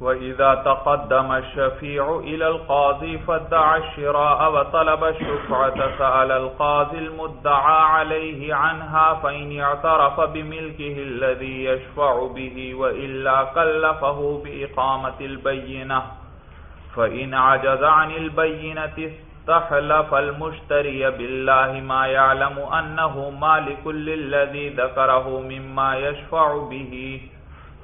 وإذا تقدم الشفيع إلى القاضي فادعى الشراء وطلب الشفعة سأل القاضي المدعى عليه عنها فإن اعترف بملكه الذي يشفع به وإلا كلفه بإقامة البينة. فإن عجز عن البينة استحلف المشتري بالله ما يعلم أنه مالك للذي ذكره مما يشفع به.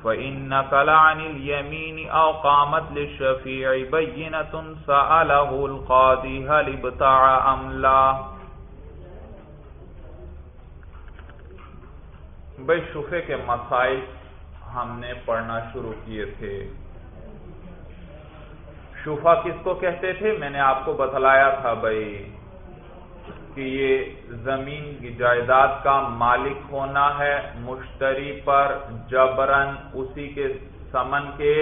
فإنك لعن اليمين أو قامت للشفيع بينة سأله القاضي هل ابتع أم لا بھائی، شفے کے مسائل ہم نے پڑھنا شروع کیے تھے۔ شفا کس کو کہتے تھے؟ میں نے آپ کو بتلایا تھا بھائی۔ کہ یہ زمین کی جائیداد کا مالک ہونا ہے، مشتری پر جبرن اسی کے سمن کے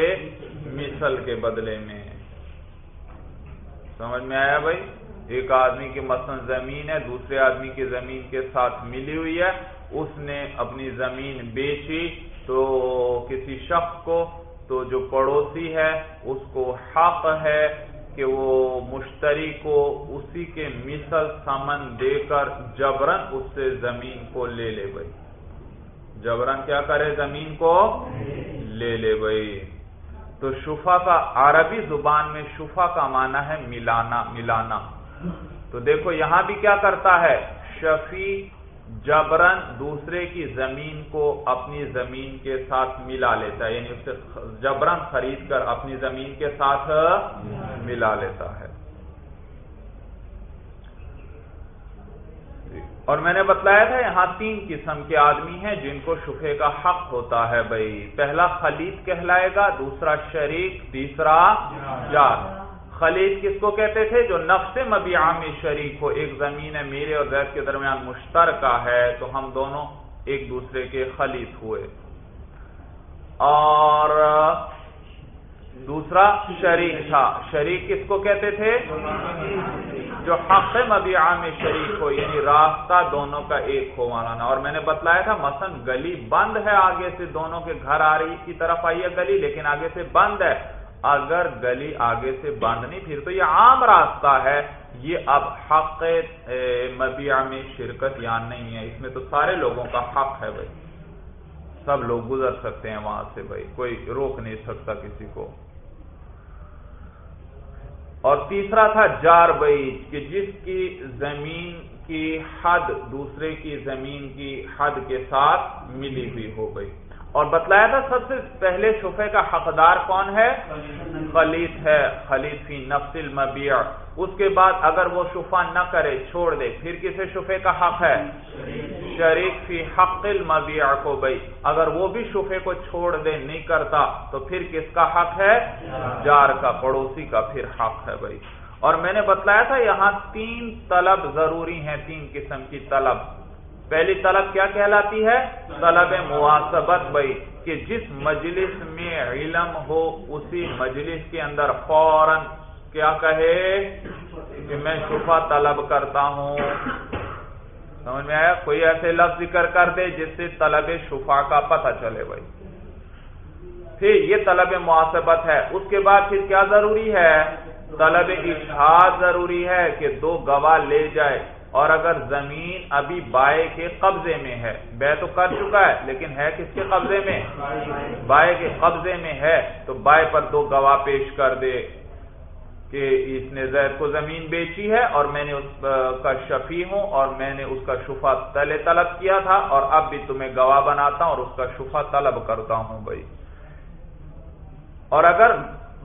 مثل کے بدلے میں۔ سمجھ میں آیا بھائی؟ ایک آدمی کی مثلا زمین ہے، دوسرے آدمی کی زمین کے ساتھ ملی ہوئی ہے، اس نے اپنی زمین بیچی تو کسی شخص کو، تو جو پڑوسی ہے، اس کو حق ہے کہ وہ مشتری کو اسی کے مثل سمن دے کر جبرن اس سے زمین کو لے لے بھائی۔ جبرن کیا کرے؟ زمین کو لے لے بھائی۔ تو شفا کا عربی زبان میں شفا کا معنی ہے ملانا ملانا۔ تو دیکھو یہاں بھی کیا کرتا ہے؟ شفی جبرن دوسرے کی زمین کو اپنی زمین کے ساتھ ملا لیتا ہے یعنی اسے جبرن خرید کر اپنی زمین کے ساتھ ملا لیتا ہے۔ اور میں نے بتلایا تھا یہاں تین قسم کے آدمی ہیں جن کو شفے کا حق ہوتا ہے بھائی۔ پہلا خلید کہلائے گا، دوسرا شریک، تیسرا جار خلید کس کو کہتے تھے؟ جو نفس مبیع میں شریک ہو، ایک زمین ہے میرے اور زید کے درمیان مشترکہ ہے، تو ہم دونوں ایک دوسرے کے خلید ہوئے۔ اور دوسرا شریک تھا۔ شریک کس کو کہتے تھے؟ جو حق مبیع میں شریک ہو یعنی راستہ دونوں کا ایک ہو مولانا۔ اور میں نے بتلایا تھا، مثلا گلی بند ہے، آگے سے دونوں کے گھر آ رہی کی طرف آئی ہے گلی، لیکن آگے سے بند ہے۔ اگر گلی آگے سے بند نہیں پھر تو یہ عام راستہ ہے، یہ اب حق مبیع میں شرکت یا نہیں ہے۔ اس میں تو سارے لوگوں کا حق ہے بھائی۔ سب لوگ گزر سکتے ہیں وہاں سے بھائی، کوئی روک نہیں سکتا کسی کو۔ اور تیسرا تھا جار بئی کہ جس کی زمین کی حد دوسرے کی زمین کی حد کے ساتھ ملی ہوئی ہو گئی اور بتلایا تھا سب سے پہلے شفے کا حقدار کون ہے؟ خلیط ہے، خلیط فی نفس المبیع۔ اس کے بعد اگر وہ شفا نہ کرے، چھوڑ دے۔ پھر کسے شفے کا حق ہے؟ شریک فی حق المبیع کو بھائی۔ اگر وہ بھی شفے کو چھوڑ دے، نہیں کرتا، تو پھر کس کا حق ہے؟ جار کا، پڑوسی کا پھر حق ہے بھائی۔ اور میں نے بتلایا تھا یہاں تین طلب ضروری ہیں، تین قسم کی طلب۔ پہلی طلب کیا کہلاتی ہے؟ طلب مواسبت بھائی، کہ جس مجلس میں علم ہو، اسی مجلس کے اندر فوراً کیا کہے؟ کہ میں شفا طلب کرتا ہوں۔ سمجھ میں آیا؟ کوئی ایسے لفظ ذکر کر دے جس سے طلب شفا کا پتہ چلے بھائی۔ پھر یہ طلب معاصبت ہے۔ اس کے بعد پھر کیا ضروری ہے؟ طلب اشہاد ضروری ہے کہ دو گواہ لے جائے۔ اور اگر زمین ابھی بائے کے قبضے میں ہے، بے تو کر چکا ہے، لیکن ہے کس کے قبضے میں؟ بائے کے قبضے میں ہے، تو بائے پر دو گواہ پیش کر دے کہ اس نے زید کو زمین بیچی ہے اور میں نے اس کا شفیع ہوں اور میں نے اس کا شفا تلے طلب کیا تھا اور اب بھی تمہیں گواہ بناتا ہوں اور اس کا شفا طلب کرتا ہوں بھائی۔ اور اگر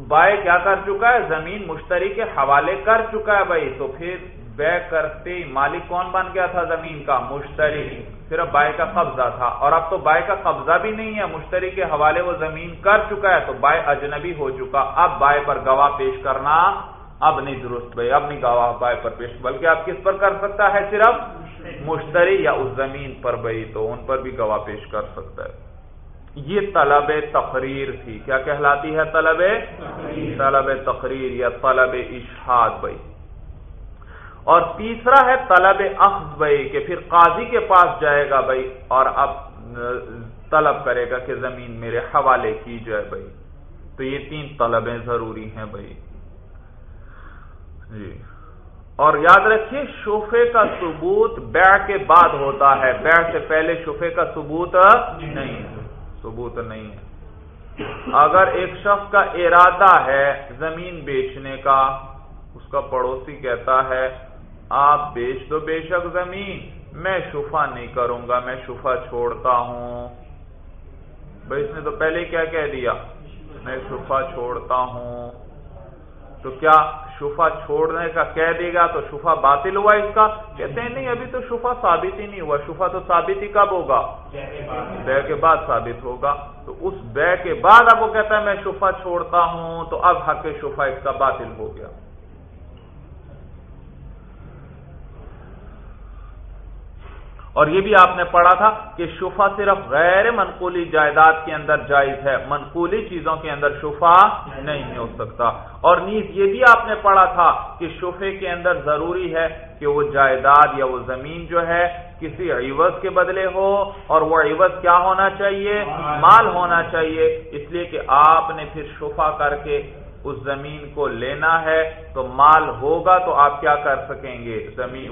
بائے کیا کر چکا ہے؟ زمین مشتری کے حوالے کر چکا ہے بھائی، تو پھر بے کرتے مالک کون بن گیا تھا زمین کا؟ مشتری۔ صرف بائے کا قبضہ تھا۔ اور اب تو بائے کا قبضہ بھی نہیں ہے۔ مشتری کے حوالے وہ زمین کر چکا ہے تو بائے اجنبی ہو چکا۔ اب بائے پر گواہ پیش کرنا اب نہیں درست بھائی۔ اب نہیں گواہ بائے پر پیش۔ بلکہ اب کس پر کر سکتا ہے؟ صرف مشتری یا اس زمین پر بھائی۔ تو ان پر بھی گواہ پیش کر سکتا ہے۔ یہ طلب تقریر تھی۔ کیا کہلاتی ہے طلب؟ طلب تقریر یا طلب اشہاد بھائی۔ اور تیسرا ہے طلب اخذ بھائی کہ پھر قاضی کے پاس جائے گا بھائی اور اب طلب کرے گا کہ زمین میرے حوالے کی جائے بھائی۔ تو یہ تین طلبیں ضروری ہیں بھائی۔ جی۔ اور یاد رکھیے شفے کا ثبوت بیع کے بعد ہوتا ہے۔ بیع سے پہلے شفے کا ثبوت نہیں ہے۔ ثبوت نہیں ہے۔ اگر ایک شخص کا ارادہ ہے زمین بیچنے کا، اس کا پڑوسی کہتا ہے آپ بیچ دو بے شک زمین، میں شفا نہیں کروں گا، میں شفا چھوڑتا ہوں۔ بھائی، اس نے تو پہلے کیا کہہ دیا؟ میں شفا چھوڑتا ہوں۔ تو کیا شفا چھوڑنے کا کہہ دے گا تو شفا باطل ہوا اس کا؟ کہتے ہیں نہیں، ابھی تو شفا ثابت ہی نہیں ہوا۔ شفا تو ثابت ہی کب ہوگا؟ بے کے بعد ثابت ہوگا۔ تو اس بے کے بعد اب وہ کہتا ہے میں شفا چھوڑتا ہوں، تو اب حق شفا اس کا باطل ہو گیا۔ اور یہ بھی آپ نے پڑھا تھا کہ شفا صرف غیر منقولی جائیداد کے اندر جائز ہے، منقولی چیزوں کے اندر شفا نہیں ہو سکتا۔ اور نیز یہ بھی آپ نے پڑھا تھا کہ شفے کے اندر ضروری ہے کہ وہ جائیداد یا وہ زمین جو ہے کسی عوض کے بدلے ہو، اور وہ عوض کیا ہونا چاہیے؟ مال ہونا چاہیے۔ اس لیے کہ آپ نے پھر شفا کر کے اس زمین کو لینا ہے، تو مال ہوگا تو آپ کیا کر سکیں گے؟ زمین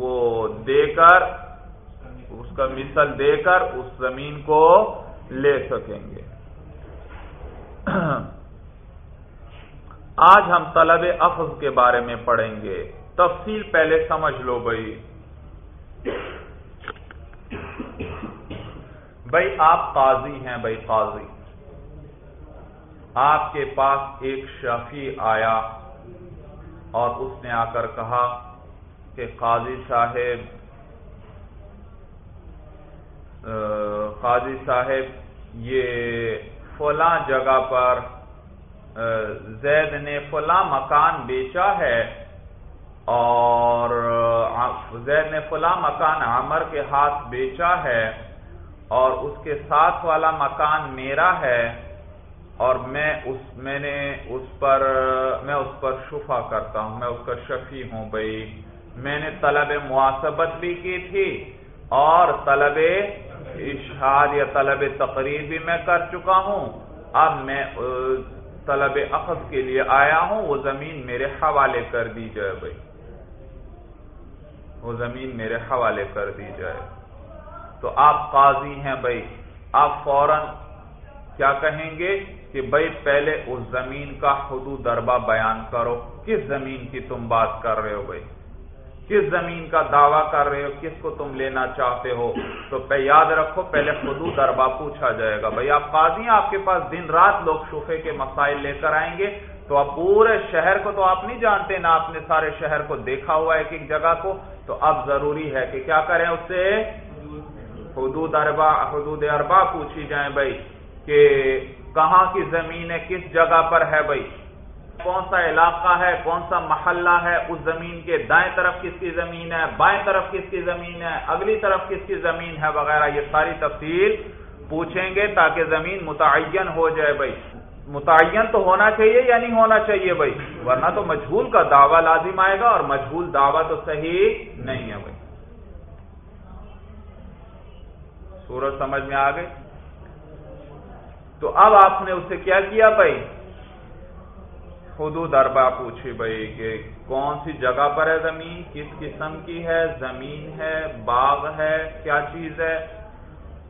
وہ دے کر اس کا مثل دے کر اس زمین کو لے سکیں گے۔ آج ہم طلب افز کے بارے میں پڑھیں گے۔ تفصیل پہلے سمجھ لو بھائی۔ بھائی، آپ قاضی ہیں بھائی، قاضی۔ آپ کے پاس ایک شفیع آیا اور اس نے آ کر کہا کہ قاضی صاحب قاضی صاحب، یہ فلاں جگہ پر زید نے فلاں مکان بیچا ہے اور زید نے فلاں مکان عمر کے ہاتھ بیچا ہے اور اس کے ساتھ والا مکان میرا ہے اور میں اس، میں نے اس پر، میں اس پر شفا کرتا ہوں، میں اس کا شفیع ہوں بھائی۔ میں نے طلب معاسبت بھی کی تھی اور طلب اشہاد یا طلب تقریر بھی میں کر چکا ہوں۔ اب میں طلب اخذ کے لیے آیا ہوں۔ وہ زمین میرے حوالے کر دی جائے بھائی۔ وہ زمین میرے حوالے کر دی جائے۔ تو آپ قاضی ہیں بھائی۔ آپ فوراً کیا کہیں گے کہ بھائی پہلے اس زمین کا حدود دربہ بیان کرو۔ کس زمین کی تم بات کر رہے ہو بھائی؟ کس زمین کا دعویٰ کر رہے ہو، کس کو تم لینا چاہتے ہو، تو پہ یاد رکھو، پہلے خود دربا پوچھا جائے گا۔ بھائی، آپ قاضی آپ کے پاس دن رات لوگ شفے کے مسائل لے کر آئیں گے، تو اب پورے شہر کو تو آپ نہیں جانتے، نہ آپ نے سارے شہر کو دیکھا ہوا ایک ایک جگہ کو۔ تو اب ضروری ہے کہ کیا کریں اس سے؟ حدود اربا حدود اربا پوچھی جائیں بھائی، کہ کہاں کی زمین ہے، کس جگہ پر ہے بھائی؟ کون سا علاقہ ہے، کون سا محلہ ہے، اس زمین کے دائیں طرف کس کی زمین ہے، بائیں طرف کس کی زمین ہے، اگلی طرف کس کی زمین ہے وغیرہ، یہ ساری تفصیل پوچھیں گے تاکہ زمین متعین ہو جائے بھائی۔ متعین تو ہونا چاہیے یا نہیں ہونا چاہیے بھائی؟ ورنہ تو مجھول کا دعویٰ لازم آئے گا اور مجھول دعویٰ تو صحیح نہیں ہے بھائی۔ سورج سمجھ میں آ گئی تو اب آپ نے اس سے کیا کیا بھائی؟ حدود اربا پوچھی بھائی کہ کون سی جگہ پر ہے زمین؟ کس قسم کی ہے؟ زمین ہے، باغ ہے، کیا چیز ہے؟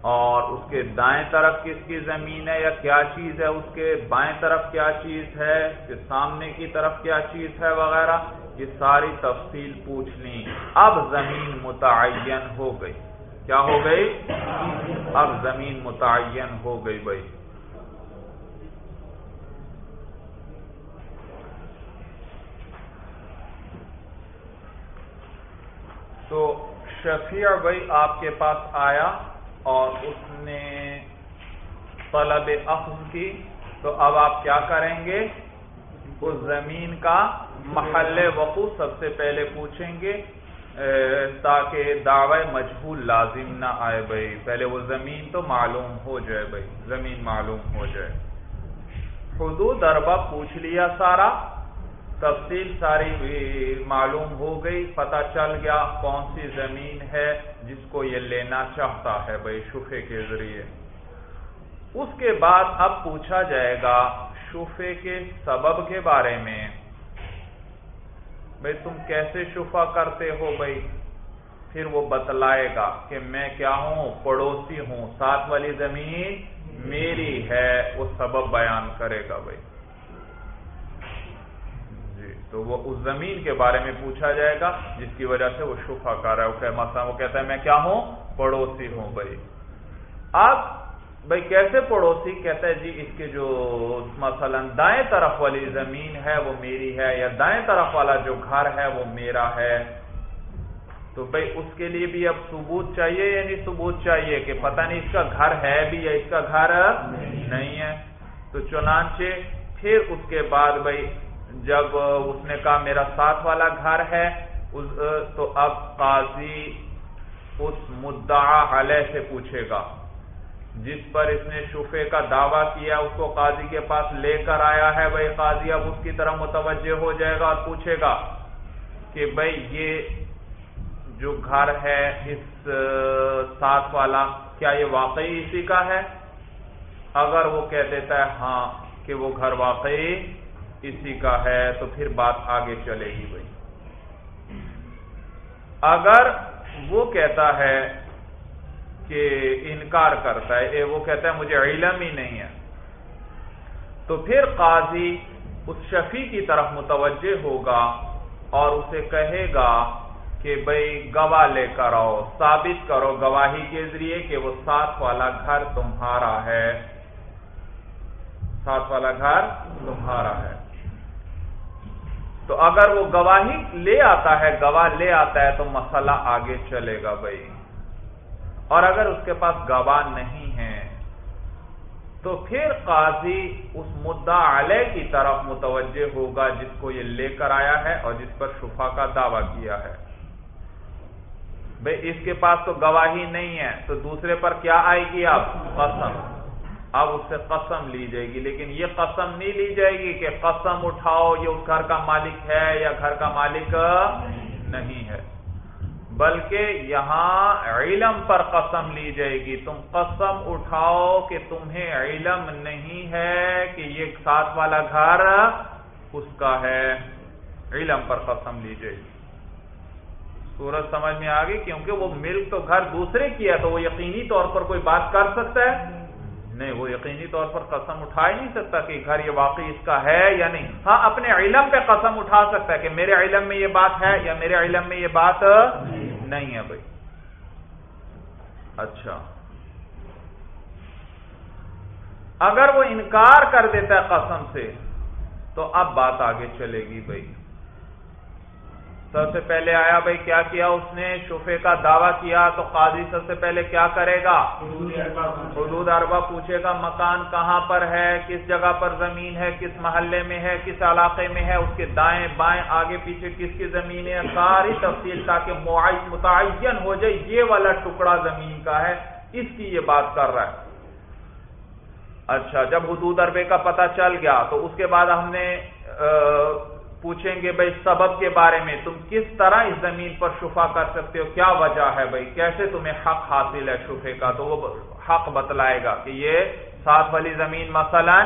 اور اس کے دائیں طرف کس کی زمین ہے یا کیا چیز ہے؟ اس کے بائیں طرف کیا چیز ہے؟ کہ سامنے کی طرف کیا چیز ہے؟ وغیرہ، یہ ساری تفصیل پوچھ لی اب زمین متعین ہو گئی۔ کیا ہو گئی؟ اب زمین متعین ہو گئی بھائی تو شفیع بھائی آپ کے پاس آیا اور اس نے طلب اخذ کی۔ تو اب آپ کیا کریں گے؟ اس زمین کا محل وقوع سب سے پہلے پوچھیں گے تاکہ دعوی مجبور لازم نہ آئے بھائی۔ پہلے وہ زمین تو معلوم ہو جائے بھائی۔ زمین معلوم ہو جائے۔ حدود دربہ پوچھ لیا سارا۔ تفصیل ساری معلوم ہو گئی، پتہ چل گیا کون سی زمین ہے جس کو یہ لینا چاہتا ہے بھائی شفے کے ذریعے۔ اس کے بعد اب پوچھا جائے گا شفے کے سبب کے بارے میں۔ بھائی تم کیسے شفا کرتے ہو بھائی؟ پھر وہ بتلائے گا کہ میں کیا ہوں؟ پڑوسی ہوں، ساتھ والی زمین میری ہے، وہ سبب بیان کرے گا بھائی۔ تو وہ اس زمین کے بارے میں پوچھا جائے گا، جس کی وجہ سے وہ شفا کر رہا ہے مثلا وہ کہتا ہے، میں کیا ہوں؟ پڑوسی ہوں بھائی۔ اب بھائی کیسے پڑوسی؟ کہتا ہے جی اس کے جو مثلا دائیں طرف والی زمین ہے، وہ میری ہے، یا دائیں طرف والا جو گھر ہے، وہ میرا ہے۔ تو بھائی، اس کے لیے بھی اب ثبوت چاہیے یا نہیں ثبوت چاہیے؟ کہ پتہ نہیں اس کا گھر ہے بھی یا اس کا گھر نہیں ہے۔ تو چنانچہ پھر اس کے بعد بھائی جب اس نے کہا میرا ساتھ والا گھر ہے تو اب قاضی اس مدعا علیہ سے پوچھے گا۔ جس پر اس نے شفے کا دعویٰ کیا، اس کو قاضی کے پاس لے کر آیا ہے۔ بھائی، قاضی اب اس کی طرح متوجہ ہو جائے گا اور پوچھے گا کہ بھائی، یہ جو گھر ہے، اس، ساتھ والا، کیا یہ واقعی اسی کا ہے؟ اگر وہ کہہ دیتا ہے ہاں کہ وہ گھر واقعی اسی کا ہے تو پھر بات آگے چلے گی بھائی اگر وہ کہتا ہے کہ انکار کرتا ہے، اے وہ کہتا ہے مجھے علم ہی نہیں ہے، تو پھر قاضی اس شفیع کی طرف متوجہ ہوگا اور اسے کہے گا کہ بھائی گواہ لے کر آؤ، ثابت کرو گواہی کے ذریعے کہ وہ ساتھ والا گھر تمہارا ہے۔ ساتھ والا گھر تمہارا ہے۔ تو اگر وہ گواہی لے آتا ہے، گواہ لے آتا ہے تو مسئلہ آگے چلے گا بھائی۔ اور اگر اس کے پاس گواہ نہیں ہے، تو پھر قاضی اس مدعا علیہ کی طرف متوجہ ہوگا جس کو یہ لے کر آیا ہے اور جس پر شفا کا دعویٰ کیا ہے۔ بھائی، اس کے پاس تو گواہی نہیں ہے، تو دوسرے پر کیا آئے گی اب قسم۔ اب اس سے قسم لی جائے گی، لیکن یہ قسم نہیں لی جائے گی کہ قسم اٹھاؤ، یہ اس گھر کا مالک ہے یا گھر کا مالک نہیں ہے۔ بلکہ یہاں علم پر قسم لی جائے گی۔ تم قسم اٹھاؤ کہ تمہیں علم نہیں ہے کہ یہ ساتھ والا گھر اس کا ہے۔ علم پر قسم لی جائے گی۔ سورج سمجھ میں آ گئی کیونکہ وہ ملک تو گھر دوسرے کی ہے، تو وہ یقینی طور پر کوئی بات کر سکتا ہے۔ نہیں وہ یقینی طور پر قسم اٹھا ہی نہیں سکتا کہ گھر یہ واقعی اس کا ہے یا نہیں۔ ہاں اپنے علم پہ قسم اٹھا سکتا ہے کہ میرے علم میں یہ بات ہے یا میرے علم میں یہ بات نہیں ہے بھائی۔ اچھا۔ اگر وہ انکار کر دیتا ہے قسم سے، تو اب بات آگے چلے گی بھائی۔ سب سے پہلے آیا بھائی، کیا کیا اس نے؟ شفے کا دعویٰ کیا تو قاضی سب سے پہلے کیا کرے گا؟ حدود اربا پوچھے گا، مکان کہاں پر ہے؟ کس جگہ پر زمین ہے؟ کس محلے میں ہے؟ کس علاقے میں ہے؟ اس کے دائیں بائیں، آگے پیچھے کس کی زمین ہے؟ ساری تفصیل تاکہ متعین ہو جائے، یہ والا ٹکڑا زمین کا ہے۔ اس کی یہ بات کر رہا ہے۔ اچھا جب حدود اربے کا پتہ چل گیا تو اس کے بعد ہم نے پوچھیں گے بھائی سبب کے بارے میں، تم کس طرح اس زمین پر شفا کر سکتے ہو؟ کیا وجہ ہے بھائی؟ کیسے تمہیں حق حاصل ہے شفے کا؟ تو وہ حق بتلائے گا کہ یہ ساتھ والی زمین مثلا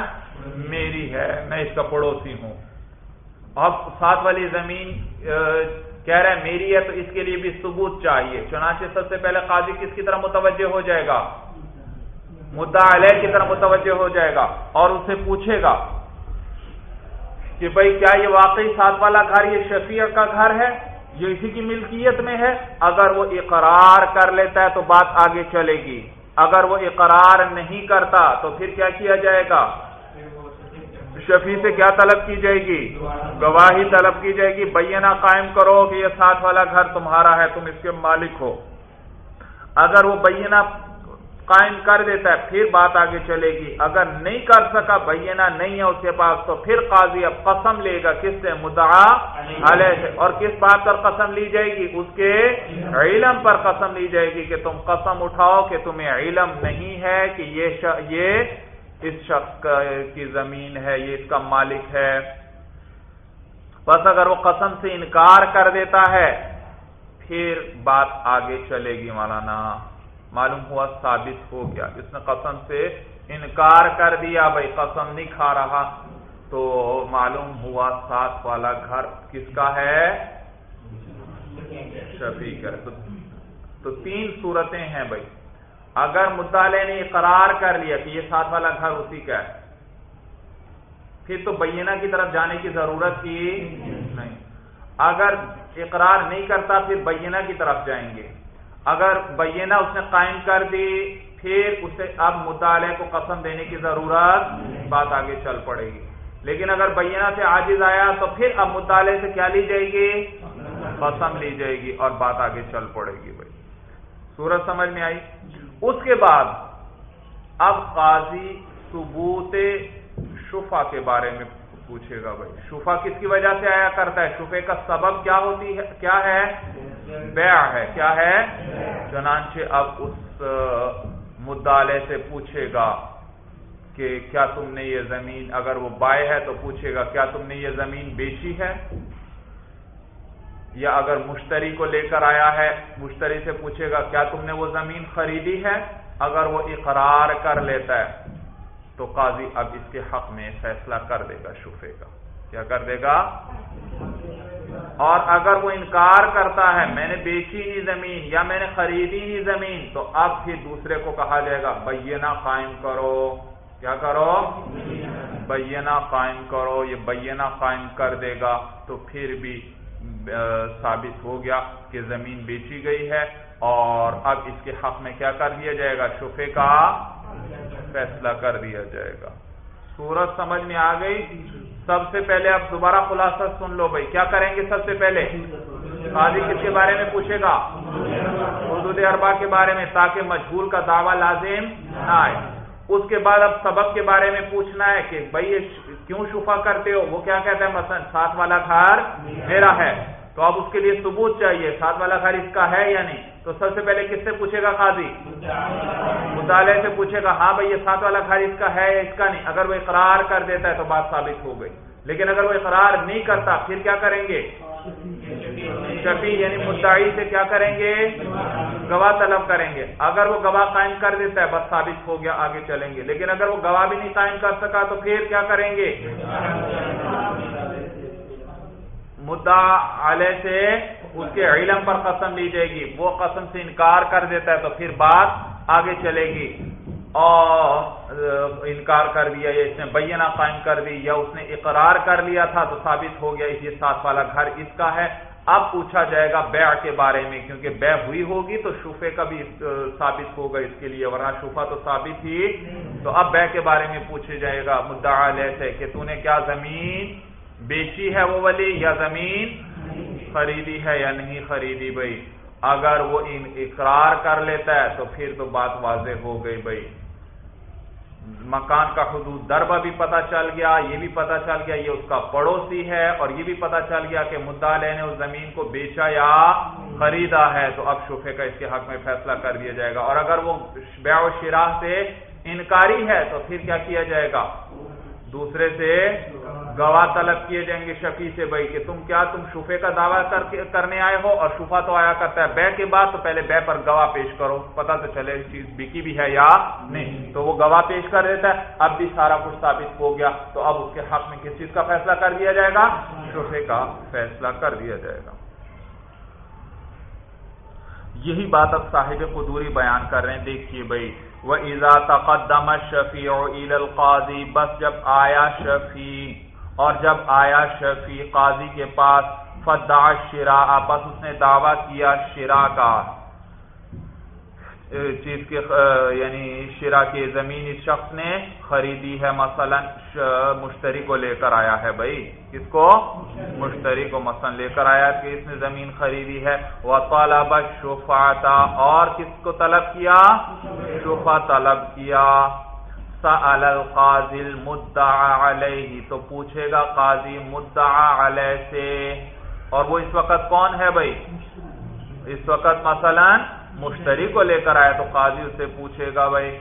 میری ہے، میں اس کا پڑوسی ہوں۔ اب ساتھ والی زمین کہہ رہے میری ہے تو اس کے لیے بھی ثبوت چاہیے۔ چنانچہ سب سے پہلے قاضی کس کی طرح متوجہ ہو جائے گا؟ مدعا علیہ کی طرح متوجہ ہو جائے گا اور اسے پوچھے گا۔ کہ بھائی کیا یہ واقعی ساتھ والا گھر یہ شفیع کا گھر ہے؟ یہ اسی کی ملکیت میں ہے۔ اگر وہ اقرار کر لیتا ہے تو بات آگے چلے گی۔ اگر وہ اقرار نہیں کرتا تو پھر کیا کیا جائے گا؟ شفیع سے کیا طلب کی جائے گی؟ گواہی طلب کی جائے گی۔ بینہ قائم کرو کہ یہ ساتھ والا گھر تمہارا ہے، تم اس کے مالک ہو۔ اگر وہ بینہ قائم کر دیتا ہے، پھر بات آگے چلے گی۔ اگر نہیں کر سکا بھیا نہیں ہے اس کے پاس، تو پھر قاضی اب قسم لے گا کس سے؟ مدعا علیہ سے۔ اور کس بات پر قسم لی جائے گی؟ اس کے علم پر قسم لی جائے گی کہ تم قسم اٹھاؤ کہ تمہیں علم نہیں ہے کہ یہ یہ اس شخص کی زمین ہے، یہ اس کا مالک ہے۔ بس اگر وہ قسم سے انکار کر دیتا ہے، پھر بات آگے چلے گی مولانا۔ معلوم ہوا ثابت ہو گیا۔ اس نے قسم سے انکار کر دیا، بھائی قسم نہیں کھا رہا۔ تو معلوم ہوا ساتھ والا گھر کس کا ہے؟ شفیق ہے تو تین صورتیں ہیں بھائی۔ اگر مطالعے نے اقرار کر لیا کہ یہ ساتھ والا گھر اسی کا ہے، پھر تو بینہ کی طرف جانے کی ضرورت کی نہیں۔ اگر اقرار نہیں کرتا، پھر بینہ کی طرف جائیں گے۔ اگر بینہ اس نے قائم کر دی، پھر اسے اب مطالعے کو قسم دینے کی ضرورت بات آگے چل پڑے گی۔ لیکن اگر بینہ سے عاجز آیا تو پھر اب مطالعے سے کیا لی جائے گی؟ قسم لی جائے گی اور بات آگے چل پڑے گی بھائی۔ سورج سمجھ میں آئی؟ اس کے بعد اب قاضی ثبوت شفا کے بارے میں پوچھے گا بھائی۔ شفا کس کی وجہ سے آیا کرتا ہے؟ شفے کا سبب کیا ہوتی ہے؟ کیا ہے؟ بیع ہے۔ کیا ہے؟ چنانچہ اب اس مدالے سے پوچھے گا کہ کیا تم نے یہ زمین، اگر وہ بائے ہے تو پوچھے گا کیا تم نے یہ زمین بیچی ہے؟ یا اگر مشتری کو لے کر آیا ہے، مشتری سے پوچھے گا کیا تم نے وہ زمین خریدی ہے؟ اگر وہ اقرار کر لیتا ہے تو قاضی اب اس کے حق میں فیصلہ کر دے گا شفے کا کیا کر دے گا؟ اور اگر وہ انکار کرتا ہے، میں نے بیچی نہیں زمین یا میں نے خریدی نہیں زمین، تو اب پھر دوسرے کو کہا جائے گا بینہ قائم کرو. کیا کرو؟ بینہ قائم کرو. یہ بینہ قائم کر دے گا، تو پھر بھی ثابت ہو گیا کہ زمین بیچی گئی ہے اور اب اس کے حق میں کیا کر دیا جائے گا؟ شفے کا فیصلہ کر دیا جائے گا۔ سورج سمجھ میں آ گئی۔ سب سے پہلے اب دوبارہ خلاصہ سن لو بھائی۔ کیا کریں گے سب سے پہلے؟ قاضی کس کے بارے میں پوچھے گا؟ حدود اربا کے بارے میں، تاکہ مجبور کا دعویٰ لازم نہ آئے۔ اس کے بعد اب سبب کے بارے میں پوچھنا ہے کہ بھائی یہ کیوں شفا کرتے ہو؟ وہ کیا کہتا ہے؟ مثلا ساتھ والا گھر میرا ہے۔ تو اب اس کے لیے ثبوت چاہیے، ساتھ والا گھر اس کا ہے یا نہیں؟ تو سب سے پہلے کس سے پوچھے گا قاضی؟ مطالعے سے پوچھے گا ہاں بھائی یہ ساتھ والا گھر اس کا ہے یا اس کا نہیں؟ اگر وہ اقرار کر دیتا ہے تو بات ثابت ہو گئی۔ لیکن اگر وہ اقرار نہیں کرتا، پھر کیا کریں گے؟ شفیع یعنی مدعی سے کیا کریں گے؟ گواہ طلب کریں گے۔ اگر وہ گواہ قائم کر دیتا ہے، بس ثابت ہو گیا، آگے چلیں گے۔ لیکن اگر وہ گواہ بھی نہیں قائم کر سکا، تو پھر کیا کریں گے؟ مدعا علیہ سے اس کے علم پر قسم لی جائے گی۔ وہ قسم سے انکار کر دیتا ہے تو پھر بات آگے چلے گی۔ اور انکار کر دیا یا اس نے بینہ قائم کر دی یا اس نے اقرار کر لیا تھا تو ثابت ہو گیا یہ ساتھ والا گھر اس کا ہے۔ اب پوچھا جائے گا بیع کے بارے میں کیونکہ بیع ہوئی ہوگی تو شفے کا بھی ثابت ہوگا اس کے لیے، ورنہ شفا تو ثابت ہی۔ تو اب بیع کے بارے میں پوچھے جائے گا مدعا سے کہ تو نے کیا زمین بیچی ہے وہ ولی یا زمین؟ خریدی ہے یا نہیں خریدی بھائی اگر وہ اقرار کر لیتا ہے تو پھر تو بات واضح ہو گئی بھائی مکان کا حدود دربہ بھی پتا چل گیا، یہ بھی پتا چل گیا، یہ اس کا پڑوسی ہے اور یہ بھی پتا چل گیا کہ مدعا نے اس زمین کو بیچا یا خریدا ہے تو اب شفے کا اس کے حق میں فیصلہ کر دیا جائے گا۔ اور اگر وہ بیع و شراہ سے انکاری ہے تو پھر کیا کیا جائے گا؟ دوسرے سے گواہ طلب کیے جائیں گے شفیع سے بھائی کہ تم کیا تم شفے کا دعویٰ کرنے آئے ہو اور شفا تو آیا کرتا ہے بے کے بعد تو پہلے بے پر گواہ پیش کرو پتا تو چلے چیز بکی بھی ہے یا نہیں تو وہ گواہ پیش کر دیتا ہے اب بھی سارا کچھ ثابت ہو گیا تو اب اس کے حق میں کس چیز کا فیصلہ کر دیا جائے گا؟ شفے کا فیصلہ کر دیا جائے گا۔ یہی بات اب صاحب قدوری بیان کر رہے ہیں۔ دیکھیے بھائی وہ تَقَدَّمَ الشَّفِيعُ شفیع القاضی بس جب آیا شفیع، اور جب آیا شفیع قاضی کے پاس فدا شرا بس اس نے دعویٰ کیا شرا کا۔ چیز کے یعنی شرا کی زمین اس شخص نے خریدی ہے، مثلا مشتری کو لے کر آیا ہے بھائی۔ کس کو؟ مشتری کو مثلا لے کر آیا کہ اس نے زمین خریدی ہے۔ وہ طالب شفاتا اور کس کو طلب کیا؟ شفا طلب کیا۔ القاضی المدعا علیہ تو پوچھے گا قاضی مدعا علیہ سے، اور وہ اس وقت کون ہے بھائی؟ اس وقت مثلا مشتری کو لے کر آیا تو قاضی اس سے پوچھے گا بھائی۔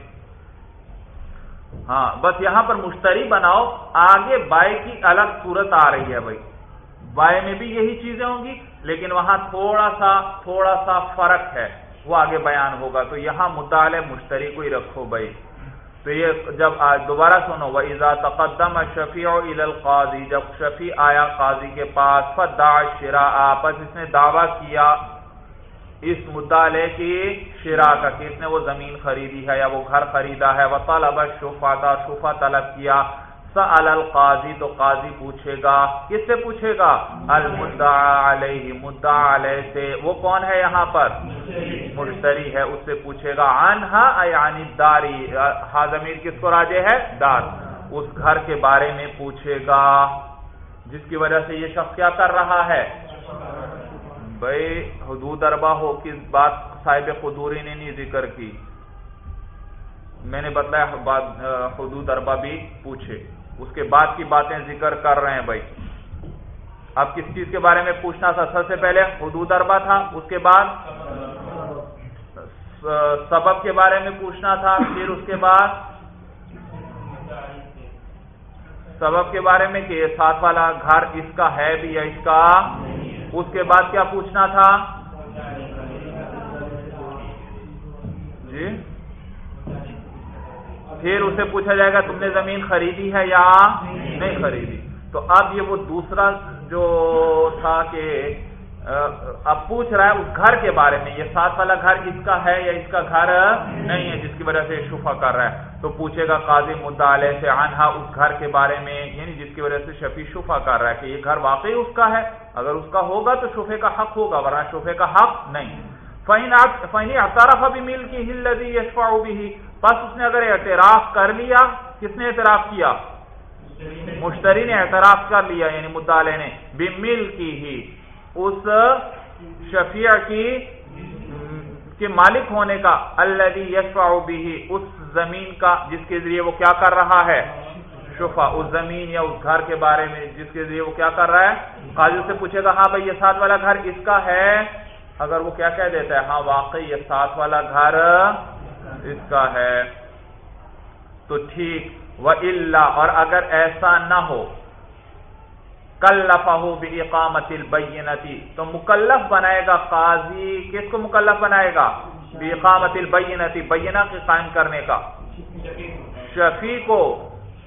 ہاں بس یہاں پر مشتری بناؤ، آگے بائے کی الگ صورت آ رہی ہے بھائی۔ بائے میں بھی یہی چیزیں ہوں گی، لیکن وہاں تھوڑا سا تھوڑا سا فرق ہے۔ وہ آگے بیان ہوگا۔ تو یہاں مطالعے مشتری کو ہی رکھو بھائی۔ تو یہ جب دوبارہ سنو وہ ایزا تقدم شفیع القاضی جب شفیع آیا قاضی کے پاس فدا شرا آپس اس نے دعویٰ کیا۔ اس مطالعے کی شرا کا کہ اس نے وہ زمین خریدی ہے یا وہ گھر خریدا ہے وہ طلب شفا تھا شفا طلب کیا۔ سأل القاضی تو قاضی پوچھے گا، کس سے پوچھے گا؟ المدعا علیہ، مدعا علیہ سے۔ وہ کون ہے یہاں پر؟ مشتری ہے۔ اس سے پوچھے گا، عنہا یعنی داری ہا ضمیر کس کو راجے ہے؟ دار۔ اس گھر کے بارے میں پوچھے گا، جس کی وجہ سے یہ شخص کیا کر رہا ہے؟ بھائی حدود اربا ہو کس بات صاحب خدوری نے نہیں ذکر کی۔ میں نے بتلایا حدود اربا بھی پوچھے۔ اس کے بعد کی باتیں ذکر کر رہے ہیں بھائی اب کس چیز کے بارے میں پوچھنا تھا؟ سب سے پہلے حدود اربا تھا، اس کے بعد سبب کے بارے میں پوچھنا تھا، پھر اس کے بعد سبب کے بارے میں کہ ساتھ والا گھر اس کا ہے بھی یا اس کا اس کے بعد کیا پوچھنا تھا؟ جی؟ پھر اسے پوچھا جائے گا، تم نے زمین خریدی ہے یا نہیں خریدی؟ تو اب یہ وہ دوسرا جو تھا کہ اب پوچھ رہا ہے اس گھر کے بارے میں، یہ ساتھ والا گھر اس کا ہے یا اس کا گھر نہیں ہے جس کی وجہ سے شفا کر رہا ہے؟ تو پوچھے گا قاضی مطالعے سے انہا اس گھر کے بارے میں یعنی جس کی وجہ سے شفی شفا کر رہا ہے کہ یہ گھر واقعی اس کا ہے؟ اگر اس کا ہوگا تو شفے کا حق ہوگا، ورنہ شفے کا حق نہیں۔ فہنی اطارف ابھی مل کی ہل لدی یشفا بھی بس اس نے اگر اعتراف کر لیا، کس نے اعتراف کیا؟ مشتری نے اعتراف کر لیا یعنی مطالعے نے بمل کی ہی اس شفیع کی، کے مالک ہونے کا۔ اللہ یشفا بھی اس زمین کا، جس کے ذریعے وہ کیا کر رہا ہے؟ شفا اس زمین یا اس گھر کے بارے میں، جس کے ذریعے وہ کیا کر رہا ہے؟ قاضی سے پوچھے گا ہاں بھائی، یہ ساتھ والا گھر اس کا ہے؟ اگر وہ کیا کہہ دیتا ہے ہاں واقعی یہ ساتھ والا گھر اس کا ہے۔ تو ٹھیک، وہ اللہ اور اگر ایسا نہ ہو کلفہ بھی اقامت البینتی، تو مکلف بنائے گا قاضی، کس کو مکلف بنائے گا؟ بھی اقامت البینتی، بینہ کے قائم کرنے کا۔ شفیع کو۔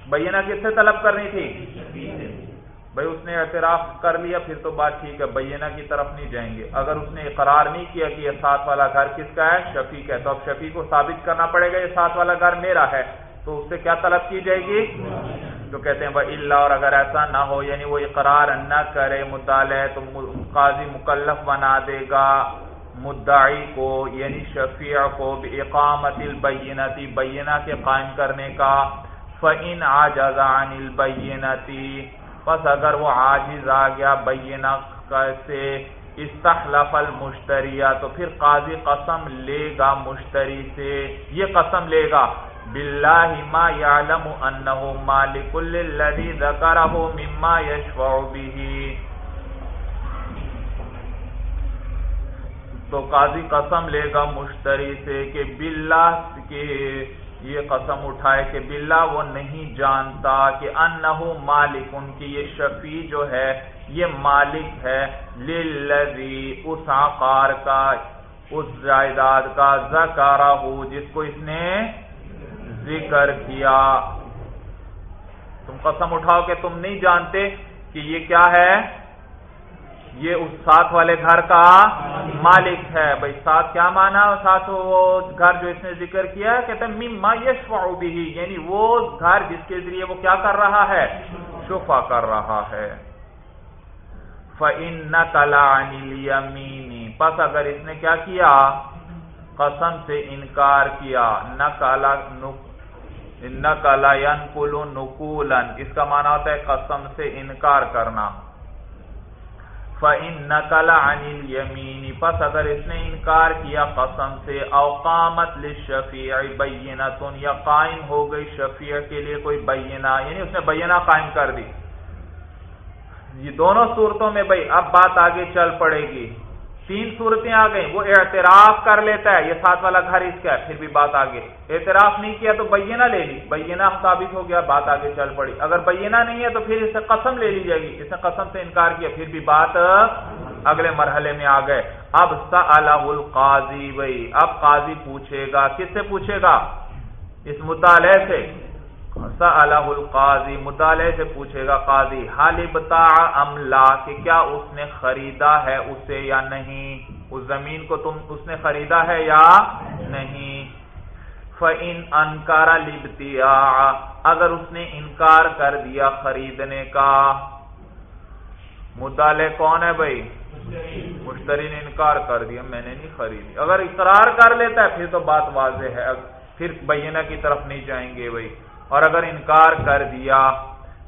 بینہ کس سے طلب کرنی تھی؟ بھائی، اس نے اعتراف کر لیا، پھر تو بات ٹھیک ہے۔ بینہ کی طرف نہیں جائیں گے۔ اگر اس نے اقرار نہیں کیا کہ یہ ساتھ والا گھر کس کا ہے شفیق ہے۔ تو اب شفیق کو ثابت کرنا پڑے گا، یہ ساتھ والا گھر میرا ہے۔ تو اس سے کیا طلب کی جائے گی؟ تو کہتے ہیں، بھائی، اللہ، اور اگر ایسا نہ ہو یعنی وہ اقرار نہ کرے، مطالعہ تو قاضی مکلف بنا دے گا۔ مدعی کو یعنی شفیع کو اقامت البینتی بینہ کے قائم کرنے کا۔ فعن آجان البینتی پس اگر وہ عاجز آ گیا بینہ سے استحلف المشتریہ تو پھر قاضی قسم لے گا مشتری سے یہ قسم لے گا باللہ ما یعلم انہو مالک الذی ذکرہو مما یشفع به تو قاضی قسم لے گا مشتری سے کہ باللہ کے یہ قسم اٹھائے کہ بلا وہ نہیں جانتا کہ انہو مالک، ان کی یہ شفیع جو ہے، یہ مالک ہے، للذی اس آقار کا، اس جائیداد کا زکارہ ہو جس کو اس نے ذکر کیا۔ تم قسم اٹھاؤ کہ تم نہیں جانتے کہ یہ کیا ہے؟ یہ اس ساتھ والے گھر کا مالک ہے۔ بھائی ساتھ کیا مانا؟ ساتھ وہ گھر جو اس نے ذکر کیا ہے، کہتے ہیں، مما یشفع بھی یعنی وہ گھر جس کے ذریعے وہ کیا کر رہا ہے؟ شفا کر رہا ہے۔ فَإِنَّ تَلَعَنِ پس اگر اس نے کیا کیا؟ قسم سے انکار کیا۔ نقلا نقلا ينقل نقولا۔ اس کا معنی ہوتا ہے قسم سے انکار کرنا۔ فَإِن نَقَلَ الْيَمِينِ پس اگر اس نے انکار کیا قسم سے اوقامت للشفیع بینتن یا قائم ہو گئی شفیع کے لیے کوئی بینہ یعنی اس نے بینہ قائم کر دی۔ یہ دونوں صورتوں میں بھائی اب بات آگے چل پڑے گی۔ تین صورتیں آ گئیں۔ وہ اعتراف کر لیتا ہے، یہ ساتھ والا گھر اس کا ہے، پھر بھی بات آگے۔ اعتراف نہیں کیا تو بینہ لے لی۔ بینہ ثابت ہو گیا، بات آگے چل پڑی۔ اگر بینہ نہیں ہے تو پھر اس سے قسم لے لی جائے گی۔ اس نے قسم سے انکار کیا، پھر بھی بات اگلے مرحلے میں آ گئے۔ اب القاضی، بھائی، اب قاضی پوچھے گا، کس سے پوچھے گا؟ اس مطالعے سے۔ القاضی، مطالعے سے پوچھے گا، قاضی، حال بتا املا کہ کیا اس نے خریدا ہے اسے یا نہیں؟ اس زمین کو تم اس نے خریدا ہے یا نہیں؟ فن انکارا لبتیا اگر اس نے انکار کر دیا خریدنے کا۔ مطالعے کون ہے بھائی؟ مشتری نے انکار کر دیا، میں نے نہیں خریدی۔ اگر اقرار کر لیتا ہے، پھر تو بات واضح ہے۔ پھر بینہ کی طرف نہیں جائیں گے بھائی۔ اور اگر انکار کر دیا،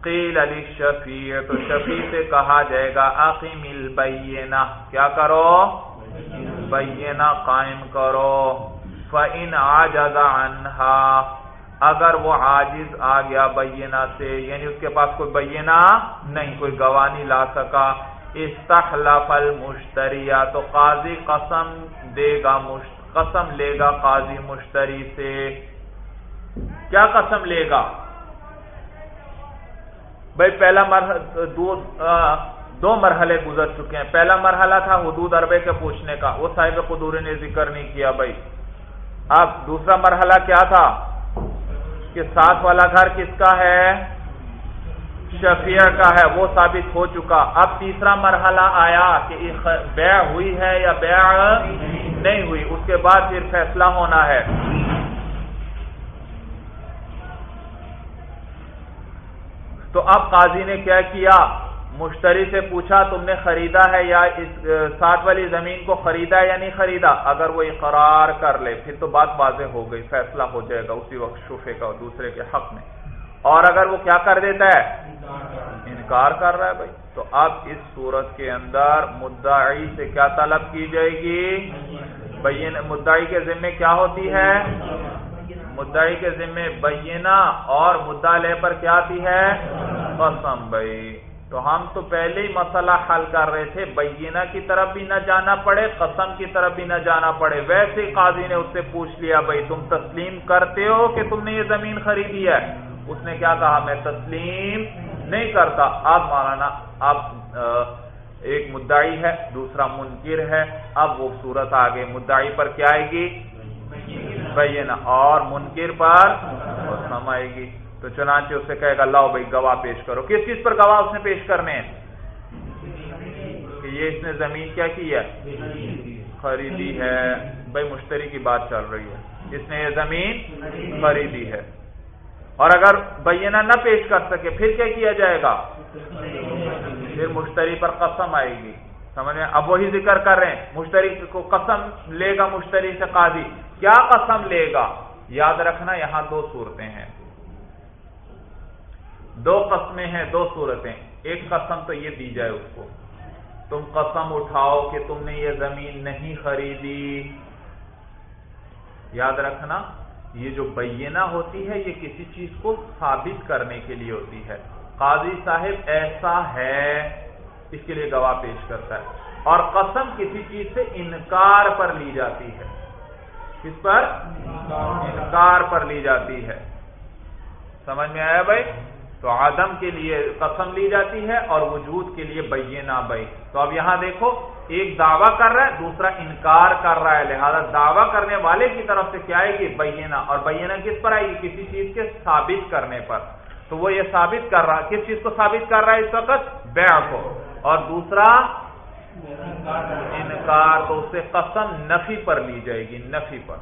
قیل علی شفیع تو شفیع سے کہا جائے گا عقیم البینہ۔ کیا کرو؟ بینہ قائم کرو۔ فَإِنْ عَجَزَ عَنْهَا اگر وہ عاجز آ گیا بینہ سے یعنی اس کے پاس کوئی بینہ نہیں، کوئی گواہ لا سکا۔ استحلف المشتریہ تو قاضی قسم دے گا قسم لے گا قاضی مشتری سے۔ کیا قسم لے گا؟ بھائی پہلا مرحلہ دو مرحلے گزر چکے ہیں۔ پہلا مرحلہ تھا حدود عربے کے پوچھنے کا۔ وہ صاحب قدوری نے ذکر نہیں کیا بھائی۔ اب دوسرا مرحلہ کیا تھا؟ کہ ساتھ والا گھر کس کا ہے؟ شفیع کا ہے، وہ ثابت ہو چکا۔ اب تیسرا مرحلہ آیا کہ بیع ہوئی ہے یا بیع نہیں ہوئی۔ اس کے بعد پھر فیصلہ ہونا ہے۔ تو اب قاضی نے کیا کیا؟ مشتری سے پوچھا، تم نے خریدا ہے یا اس ساتھ والی زمین کو خریدا ہے یا نہیں خریدا؟ اگر وہ اقرار کر لے، پھر تو بات واضح ہو گئی، فیصلہ ہو جائے گا اسی وقت شفے کا دوسرے کے حق میں۔ اور اگر وہ کیا کر دیتا ہے؟ انکار کر رہا ہے بھائی۔ تو اب اس صورت کے اندر مدعی سے کیا طلب کی جائے گی؟ بین، مدعی کے ذمے کیا ہوتی ہے؟ مدعی کے ذمے بینہ اور مدعا لے پر کیا آتی ہے؟ قسم بھائی۔ تو ہم تو پہلے ہی مسئلہ حل کر رہے تھے بینہ کی طرف بھی نہ جانا پڑے، قسم کی طرف بھی نہ جانا پڑے۔ ویسے قاضی نے اس سے پوچھ لیا، بھائی تم تسلیم کرتے ہو کہ تم نے یہ زمین خریدی ہے؟ اس نے کیا کہا، میں تسلیم نہیں کرتا۔ اب مولانا، اب ایک مدعی ہے، دوسرا منکر ہے۔ اب وہ صورت آگے، مدعی پر کیا آئے گی؟ بینہ اور منکر پر قسم آئے گی۔ تو چنانچہ اس سے کہے گا، لاؤ بھائی، گواہ پیش کرو۔ کس چیز پر گواہ اس نے پیش کرنے؟ ہیں کہ یہ اس نے زمین کیا کی ہے؟ خریدی ہے۔ بھائی، مشتری کی بات چل رہی ہے۔ اس نے یہ زمین خریدی ہے۔ اور اگر بینہ نہ پیش کر سکے، پھر کیا کیا جائے گا؟ پھر مشتری پر قسم آئے گی۔ سمجھ میں؟ اب وہی ذکر کر رہے ہیں۔ مشتری کو قسم لے گا مشتری سے قاضی۔ کیا قسم لے گا؟ یاد رکھنا یہاں دو صورتیں ہیں۔ دو قسمیں ہیں، دو صورتیں۔ ایک قسم تو یہ دی جائے اس کو۔ تم قسم اٹھاؤ کہ تم نے یہ زمین نہیں خریدی۔ یاد رکھنا، یہ جو بینہ ہوتی ہے، یہ کسی چیز کو ثابت کرنے کے لیے ہوتی ہے۔ قاضی صاحب ایسا ہے، اس کے لیے گواہ پیش کرتا ہے۔ اور قسم کسی چیز سے انکار پر لی جاتی ہے۔ کس پر؟ انکار پر لی جاتی ہے۔ سمجھ میں آیا بھائی؟ تو آدم کے لیے قسم لی جاتی ہے اور وجود کے لیے بینہ بھائی۔ تو اب یہاں دیکھو، ایک دعویٰ کر رہا ہے، دوسرا انکار کر رہا ہے۔ لہذا دعویٰ کرنے والے کی طرف سے کیا آئے گی بینہ اور بینہ کس پر آئے گی کسی چیز کے ثابت کرنے پر۔ تو وہ یہ ثابت کر رہا، کس چیز کو ثابت کر رہا ہے اس وقت؟ بیع کو۔ اور دوسرا انکار تو اسے قسم نفی پر لی جائے گی، نفی پر،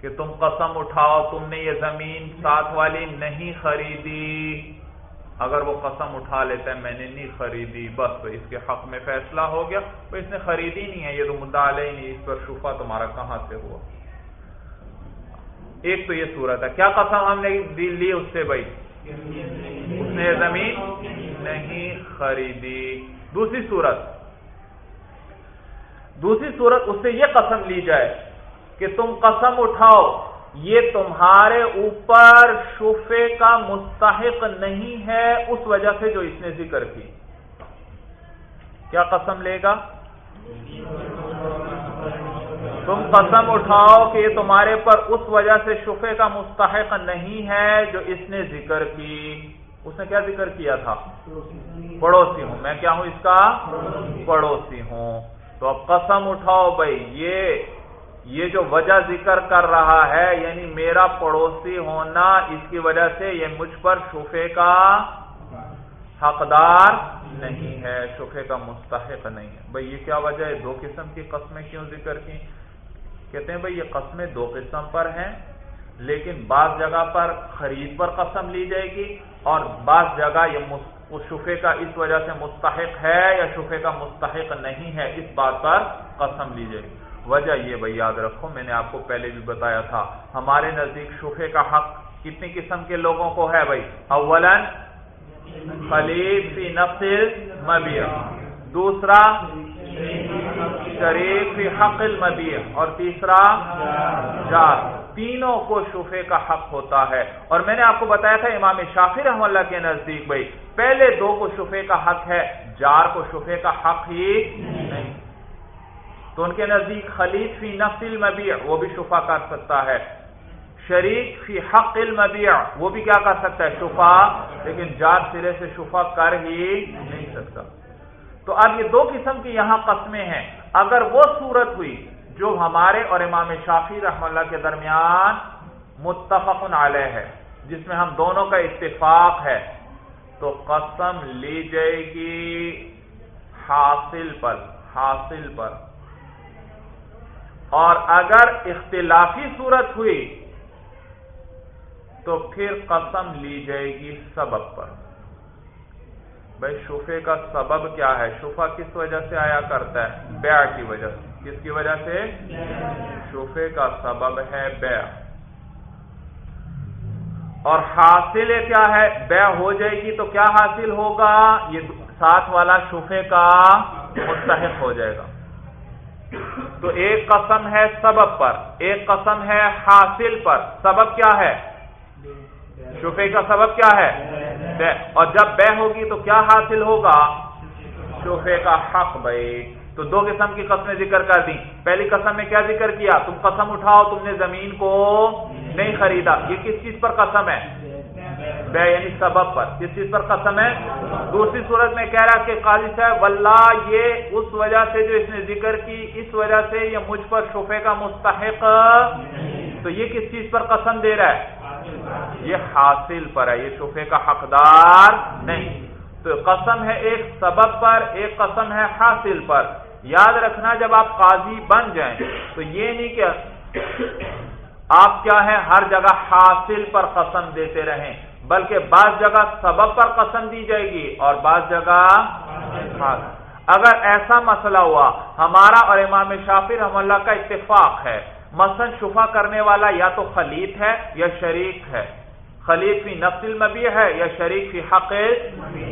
کہ تم قسم اٹھاؤ، تم نے یہ زمین ساتھ والی نہیں خریدی۔ اگر وہ قسم اٹھا لیتا ہے، میں نے نہیں خریدی، بس اس کے حق میں فیصلہ ہو گیا۔ تو اس نے خریدی نہیں ہے، یہ تو مدعا ہی نہیں، اس پر شفا تمہارا کہاں سے ہوا؟ ایک تو یہ صورت ہے، کیا قسم ہم نے لی اس سے بھائی؟ اس نے یہ زمین نہیں خریدی۔ دوسری صورت دوسری صورت اس سے یہ قسم لی جائے کہ تم قسم اٹھاؤ، یہ تمہارے اوپر شفے کا مستحق نہیں ہے، اس وجہ سے جو اس نے ذکر کی۔ کیا قسم لے گا؟ تم قسم اٹھاؤ کہ یہ تمہارے پر اس وجہ سے شفے کا مستحق نہیں ہے جو اس نے ذکر کی۔ اس نے کیا ذکر کیا تھا؟ پڑوسی ہوں۔ میں کیا ہوں اس کا؟ پڑوسی ہوں۔ تو اب قسم اٹھاؤ بھائی، یہ یہ جو وجہ ذکر کر رہا ہے یعنی میرا پڑوسی ہونا، اس کی وجہ سے یہ مجھ پر شفے کا حقدار نہیں ہے، شفے کا مستحق نہیں ہے۔ بھئی یہ کیا وجہ ہے؟ دو قسم کی قسمیں کیوں ذکر کی کہتے ہیں بھئی یہ قسمیں دو قسم پر ہیں، لیکن بعض جگہ پر خرید پر قسم لی جائے گی اور بعض جگہ یہ شفے کا اس وجہ سے مستحق ہے یا شفے کا مستحق نہیں ہے، اس بات پر قسم لیجیے وجہ یہ بھائی یاد رکھو، میں نے آپ کو پہلے بھی بتایا تھا، ہمارے نزدیک شفے کا حق کتنی قسم کے لوگوں کو ہے بھائی؟ اولن خلیف فی نفس مبیع دوسرا شریف فی حق المبیع اور تیسرا جار۔ تینوں کو شفے کا حق ہوتا ہے۔ اور میں نے آپ کو بتایا تھا امام شافی رحم اللہ کے نزدیک بھائی، پہلے دو کو شفے کا حق ہے، جار کو شفے کا حق ہی نہیں۔ تو ان کے نزدیک خلیف فی نفس المبیع وہ بھی شفا کر سکتا ہے۔ شریک فی حق المبیع وہ بھی کیا کر سکتا ہے؟ شفا۔ لیکن جات سرے سے شفا کر ہی نہیں سکتا۔ تو اب یہ دو قسم کی یہاں قسمیں ہیں۔ اگر وہ صورت ہوئی جو ہمارے اور امام شافی رحم اللہ کے درمیان متفق علیہ ہے، جس میں ہم دونوں کا اتفاق ہے، تو قسم لی جائے گی حاصل پر حاصل پر۔ اور اگر اختلافی صورت ہوئی، تو پھر قسم لی جائے گی سبب پر۔ بھائی شفے کا سبب کیا ہے؟ شفا کس وجہ سے آیا کرتا ہے؟ بیع کی وجہ سے۔ کس کی وجہ سے؟ شفے کا سبب ہے بیع اور حاصل کیا ہے؟ بیع ہو جائے گی تو کیا حاصل ہوگا؟ یہ ساتھ والا شفے کا مستحق ہو جائے گا۔ تو ایک قسم ہے سبب پر، ایک قسم ہے حاصل پر۔ سبب کیا ہے؟ شفے کا سبب کیا ہے؟ اور جب بے ہوگی تو کیا حاصل ہوگا؟ شفے کا حق بھائی۔ تو دو قسم کی قسمیں ذکر کر دی پہلی قسم میں کیا ذکر کیا؟ تم قسم اٹھاؤ، تم نے زمین کو نہیں خریدا۔ یہ کس چیز پر قسم ہے؟ بے یعنی سبب پر۔ کس چیز پر قسم ہے؟ دوسری صورت میں کہہ رہا کہ قاضی صاحب، واللہ، یہ اس وجہ سے جو اس نے ذکر کی، اس وجہ سے یہ مجھ پر شفے کا مستحق تو یہ کس چیز پر قسم دے رہا ہے؟ یہ حاصل پر ہے، یہ شفے کا حقدار نہیں۔ تو قسم ہے ایک سبب پر، ایک قسم ہے حاصل پر۔ یاد رکھنا جب آپ قاضی بن جائیں، تو یہ نہیں کہ آپ کیا ہے ہر جگہ حاصل پر قسم دیتے رہیں، بلکہ بعض جگہ سبب پر قسم دی جائے گی اور بعض جگہ اگر ایسا مسئلہ ہوا، ہمارا اور امام شافی رحم اللہ کا اتفاق ہے مثلا شفا کرنے والا یا تو خلیط ہے یا شریک ہے۔ خلیط فی نفس مبی ہے یا شریک فی حق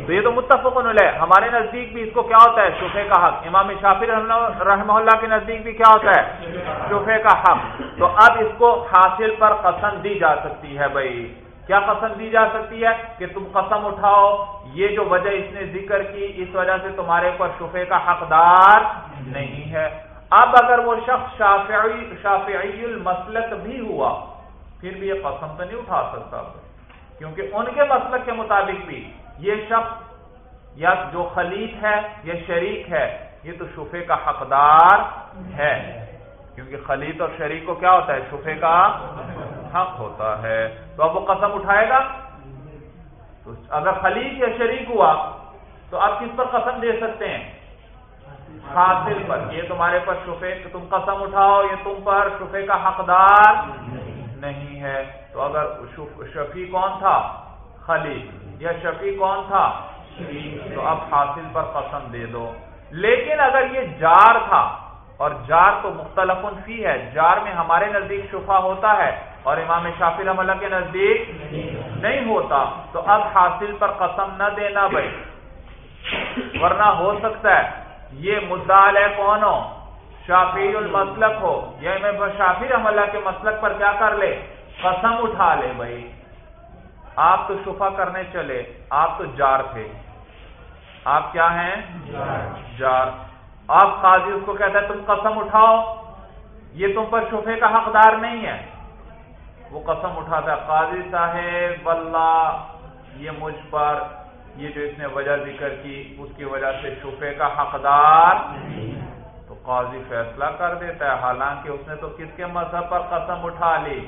تو یہ تو متفق علیہ، ہمارے نزدیک بھی اس کو کیا ہوتا ہے؟ شفے کا حق۔ امام شافی رحمہ اللہ کے نزدیک بھی کیا ہوتا ہے؟ شفے کا حق۔ تو اب اس کو حاصل پر قسم دی جا سکتی ہے بھائی۔ کیا قسم دی جا سکتی ہے؟ کہ تم قسم اٹھاؤ۔ یہ جو وجہ اس نے ذکر کی، اس وجہ سے تمہارے پر شفے کا حقدار نہیں ہے۔ اب اگر وہ شخص شافعی شافعی المسلک بھی ہوا، پھر بھی یہ قسم تو نہیں اٹھا سکتا کیونکہ ان کے مسلک کے مطابق بھی یہ شخص یا جو خلیف ہے، یا شریک ہے، یہ تو شفے کا حقدار ہے۔ کیونکہ خلیط اور شریک کو کیا ہوتا ہے؟ شفے کا حق ہوتا ہے۔ تو اب وہ قسم اٹھائے گا؟ تو اگر خلیج یا شریک ہوا، تو آپ کس پر قسم دے سکتے ہیں؟ حاصل پر۔ یہ تمہارے پر شفے تم قسم اٹھاؤ، یہ تم پر شفے کا حقدار نہیں ہے۔ تو اگر شفیع کون تھا؟ خلیج یا شفیع کون تھا؟ تو اب حاصل پر قسم دے دو۔ لیکن اگر یہ جار تھا، اور جار تو مختلف فی ہے، جار میں ہمارے نزدیک شفا ہوتا ہے اور امام شافی رحم اللہ کے نزدیک نہیں ہوتا، تو اب حاصل پر قسم نہ دینا بھائی۔ ورنہ ہو سکتا ہے یہ مدعا ہے کون ہو شافی المسلک ہو۔ یا امام شافی رحم اللہ کے مسلک پر کیا کر لے؟ قسم اٹھا لے بھائی۔ آپ تو شفا کرنے چلے، آپ تو جار تھے۔ آپ کیا ہیں؟ جار۔ آپ قاضی، اس کو کہتا ہے، تم قسم اٹھاؤ۔ یہ تم پر شفے کا حقدار نہیں ہے۔ وہ قسم اٹھاتا ہے، قاضی صاحب، واللہ، یہ مجھ پر یہ جو اس نے وجہ ذکر کی، اس کی وجہ سے شفے کا حقدار تو قاضی فیصلہ کر دیتا ہے۔ حالانکہ اس نے تو کس کے مذہب پر قسم اٹھا لی؟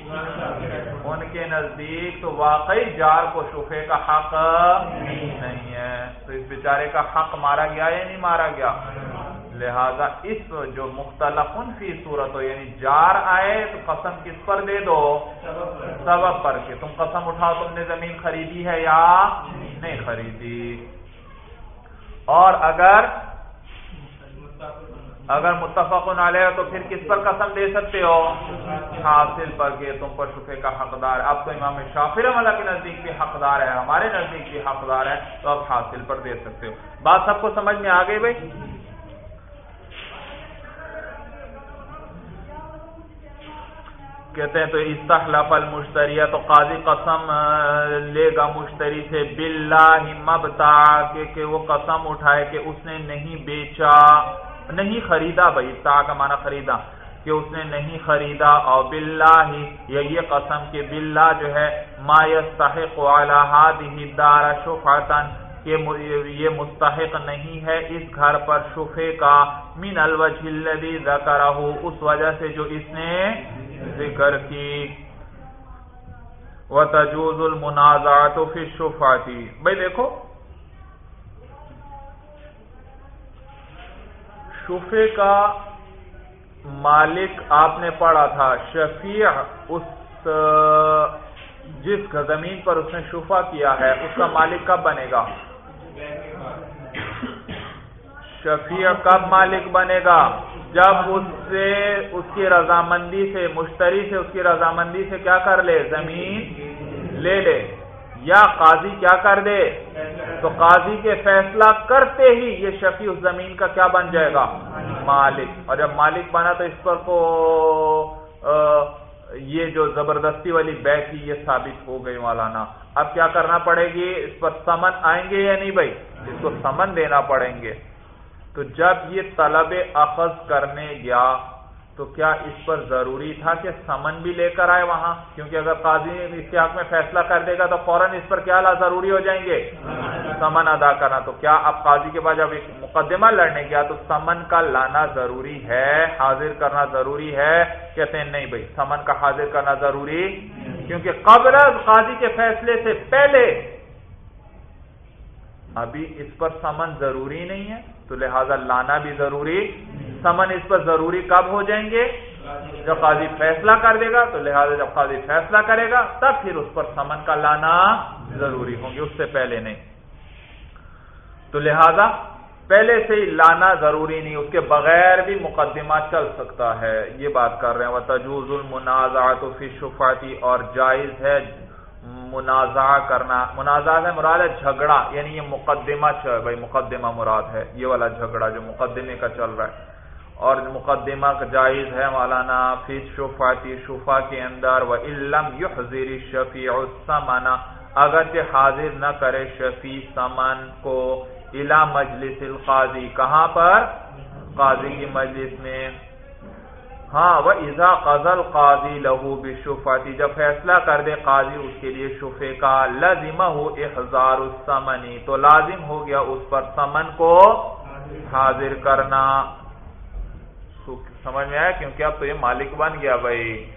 ان کے نزدیک تو واقعی جار کو شفے کا حق نہیں ہے۔ تو اس بیچارے کا حق مارا گیا یا نہیں مارا گیا؟ لہذا اس جو مختلف فی صورت ہو یعنی جار آئے تو قسم کس پر دے دو؟ سبب پر۔ کے تم قسم اٹھاؤ، تم نے زمین خریدی ہے یا نے خریدی۔ اور اگر اگر متفق علیہ تو پھر کس پر قسم دے سکتے ہو؟ حاصل پر، کہ تم پر شفے کا حقدار اب تو امام شافر اللہ کے نزدیک بھی حقدار ہے، ہمارے نزدیک بھی حقدار ہے، تو اب حاصل پر دے سکتے ہو۔ بات سب کو سمجھ میں آ گئی بھائی؟ کہتے ہیں تو استحلف المشتری تو قاضی قسم لے گا مشتری سے باللہ مبتا کہ کہ وہ قسم اٹھائے کہ اس نے نہیں بیچا، نہیں خریدا بھائی تا کا معنی خریدا، کہ اس نے نہیں خریدا، اور باللہ یا یہ قسم کہ باللہ جو ہے، ما يستحق على هذه الدار شفعتا، کہ یہ مستحق نہیں ہے اس گھر پر شفے کا، من الوجہ الذي ذکرہ، اس وجہ سے جو اس نے ذکر کی۔ و وتجوز المنازعات فی الشفعات بھائی دیکھو، شفے کا مالک آپ نے پڑھا تھا، شفیع اس، جس زمین پر اس نے شفا کیا ہے، اس کا مالک کب بنے گا؟ شفیع کب مالک بنے گا؟ جب اس سے، اس کی رضامندی سے، مشتری سے اس کی رضامندی سے کیا کر لے؟ زمین لے لے۔ یا قاضی کیا کر دے؟ تو قاضی کے فیصلہ کرتے ہی یہ شفیع اس زمین کا کیا بن جائے گا؟ مالک۔ اور جب مالک بنا تو اس پر کو یہ جو زبردستی والی بے تھی، یہ ثابت ہو گئی مولانا۔ اب کیا کرنا پڑے گی؟ اس پر سمن آئیں گے یا نہیں بھائی؟ اس کو سمن دینا پڑیں گے۔ تو جب یہ طلب اخذ کرنے گیا تو کیا اس پر ضروری تھا کہ سمن بھی لے کر آئے وہاں؟ کیونکہ اگر قاضی اس کے حق میں فیصلہ کر دے گا تو فوراً اس پر کیا لا ضروری ہو جائیں گے؟ سمن ادا کرنا۔ تو کیا اب قاضی کے بعد جب ایک مقدمہ لڑنے گیا تو سمن کا لانا ضروری ہے، حاضر کرنا ضروری ہے؟ کہتے ہیں نہیں بھائی، سمن کا حاضر کرنا ضروری کیونکہ قبل قاضی کے فیصلے سے پہلے ابھی اس پر سمن ضروری نہیں ہے۔ تو لہذا لانا بھی ضروری، سمن اس پر ضروری کب ہو جائیں گے؟ جب قاضی فیصلہ کر دے گا، تو لہذا جب قاضی فیصلہ کرے گا، تب پھر اس پر سمن کا لانا ضروری ہوں گے، اس سے پہلے نہیں۔ تو لہذا پہلے سے ہی لانا ضروری نہیں، اس کے بغیر بھی مقدمہ چل سکتا ہے۔ یہ بات کر رہے ہیں وہ تجوز المنازعات فی شفاتی اور جائز ہے۔ منازع کرنا منازع ہے مراد ہے جھگڑا یعنی یہ مقدمہ چل بھائی مقدمہ مراد ہے، یہ والا جھگڑا جو مقدمے کا چل رہا ہے۔ اور مقدمہ جائز ہے مولانا، فی شفاتی شفا کے اندر وہ علم یحذر شفیع السمن اگرچہ حاضر نہ کرے شفیع سمن کو الا مجلس القاضی۔ کہاں پر؟ قاضی کی مجلس میں۔ ہاں وہ ایزا قزل قاضی لہو بشفاتی جب فیصلہ کر دے قاضی اس کے لیے شفے کا لازمہ ہو احزار السمنی تو لازم ہو گیا اس پر سمن کو حاضر کرنا۔ سمجھ میں آیا؟ کیونکہ اب تو یہ مالک بن گیا بھائی۔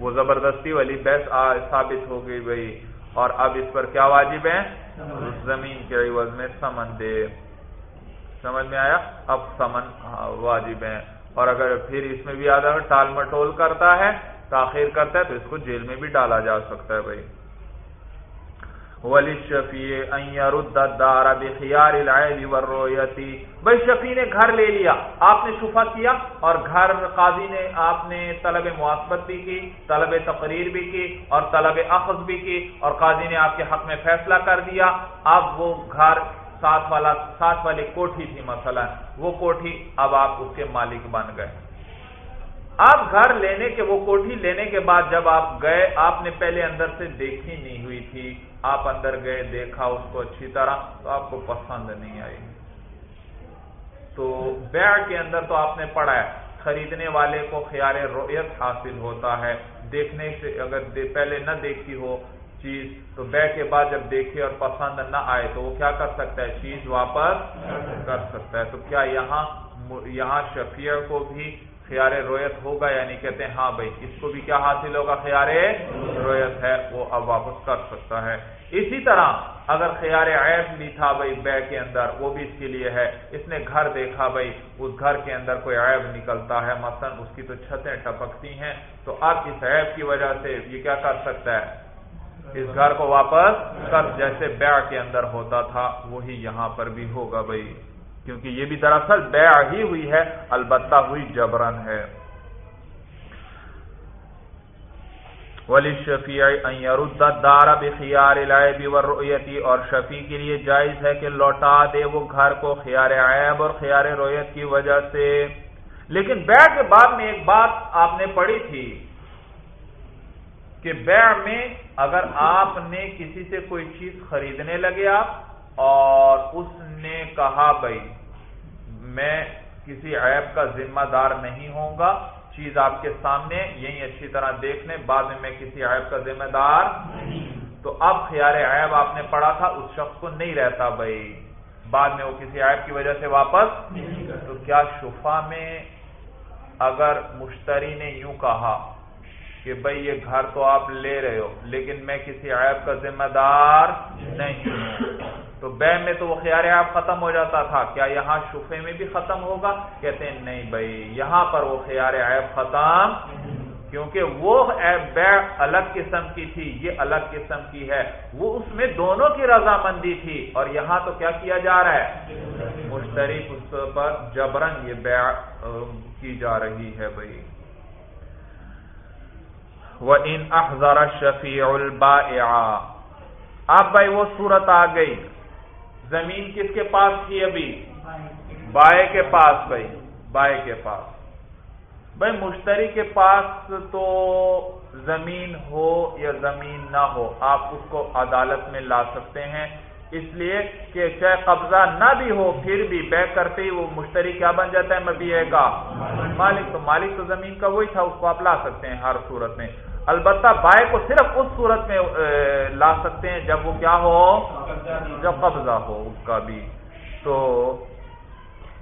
وہ زبردستی والی بحث ثابت ہو گئی بھائی۔ اور اب اس پر کیا واجب ہے؟ زمین کے عوض میں سمن دے۔ سمجھ میں آیا؟ اب سمن واجب ہے۔ اور اگر پھر اس میں بھی آدھا ٹال مٹول کرتا ہے، تاخیر کرتا ہے، تو اس کو جیل میں بھی ڈالا جا سکتا ہے بھائی۔ ولی شفیع دارا بخیار والرویتی بھائی، شفیع نے گھر لے لیا، آپ نے شفا کیا اور گھر قاضی نے، آپ نے طلب مواسبت بھی کی، طلب تقریر بھی کی اور طلب اخذ بھی کی اور قاضی نے آپ کے حق میں فیصلہ کر دیا۔ اب وہ گھر ساتھ والا ساتھ والی کوٹھی تھی مثلا۔ وہ کوٹھی اب آپ اس کے مالک بن گئے۔ آپ گھر لینے کے وہ کوٹھی لینے کے بعد جب آپ گئے، آپ نے پہلے اندر سے دیکھی نہیں ہوئی تھی۔ آپ اندر گئے، دیکھا اس کو اچھی طرح، تو آپ کو پسند نہیں آئی۔ تو بیع کے اندر تو آپ نے پڑھا ہے، خریدنے والے کو خیال رویت حاصل ہوتا ہے۔ دیکھنے سے اگر پہلے نہ دیکھی ہو چیز، تو بے کے بعد جب دیکھے اور پسند نہ آئے، تو وہ کیا کر سکتا ہے؟ چیز واپس کر سکتا ہے۔ تو کیا یہاں یہاں شفیع کو بھی خیار رویت ہوگا؟ یعنی کہتے ہیں ہاں بھائی، اس کو بھی کیا حاصل ہوگا؟ خیار رویت ہے، وہ اب واپس کر سکتا ہے۔ اسی طرح اگر خیار عیب بھی تھا بھائی بے کے اندر، وہ بھی اس کے لیے ہے۔ اس نے گھر دیکھا بھائی، اس گھر کے اندر کوئی عیب نکلتا ہے، مثلا اس کی تو چھتیں ٹپکتی ہیں۔ تو اب اس عیب کی وجہ سے یہ کیا کر سکتا ہے؟ اس گھر کو واپس کر، جیسے بیع کے اندر ہوتا تھا، وہی یہاں پر بھی ہوگا بھائی۔ کیونکہ یہ بھی دراصل بیع ہی ہوئی ہے، البتہ ہوئی جبرن ہے۔ ولی شفیع دار بخیار العیب والرؤیتی اور شفیع کے لیے جائز ہے کہ لوٹا دے وہ گھر کو خیار عیب اور خیار رویت کی وجہ سے۔ لیکن بیع کے بعد میں ایک بات آپ نے پڑھی تھی۔ کہ بیع میں اگر آپ نے کسی سے کوئی چیز خریدنے لگے آپ اور اس نے کہا بھائی میں کسی عیب کا ذمہ دار نہیں ہوں گا، چیز آپ کے سامنے یہی اچھی طرح دیکھ لیں، بعد میں میں کسی عیب کا ذمہ دار تو اب خیال عیب آپ نے پڑھا تھا، اس شخص کو نہیں رہتا بھائی۔ بعد میں وہ کسی عیب کی وجہ سے واپس تو کیا شفا میں اگر مشتری نے یوں کہا کہ بھائی یہ گھر تو آپ لے رہے ہو، لیکن میں کسی عیب کا ذمہ دار نہیں ہوں۔ تو بے میں تو وہ خیال آپ ختم ہو جاتا تھا۔ کیا یہاں شفے میں بھی ختم ہوگا؟ کہتے ہیں نہیں بھائی یہاں پر وہ خیال عیب ختم۔ کیونکہ وہ بے الگ قسم کی تھی، یہ الگ قسم کی ہے۔ وہ اس میں دونوں کی رضامندی تھی۔ اور یہاں تو کیا کیا جا رہا ہے؟ مشترک اس پر جبرن یہ بے کی جا رہی ہے بھائی وہ ان احضر شفیع البا اب بھائی وہ صورت آ گئی۔ زمین کس کے پاس تھی ابھی؟ بائے کے پاس بھائی، بائے کے پاس۔ بھائی مشتری کے پاس تو زمین ہو یا زمین نہ ہو، آپ اس کو عدالت میں لا سکتے ہیں۔ اس لیے کہ چاہے قبضہ نہ بھی ہو، پھر بھی بے کرتے ہی وہ مشتری کیا بن جاتا ہے؟ مبیعے کا۔ مالک تو مالک تو زمین کا وہی تھا، اس کو آپ لا سکتے ہیں ہر صورت میں۔ البتہ بائے کو صرف اس صورت میں لا سکتے ہیں جب وہ کیا ہو؟ جب قبضہ ہو اس کا بھی۔ تو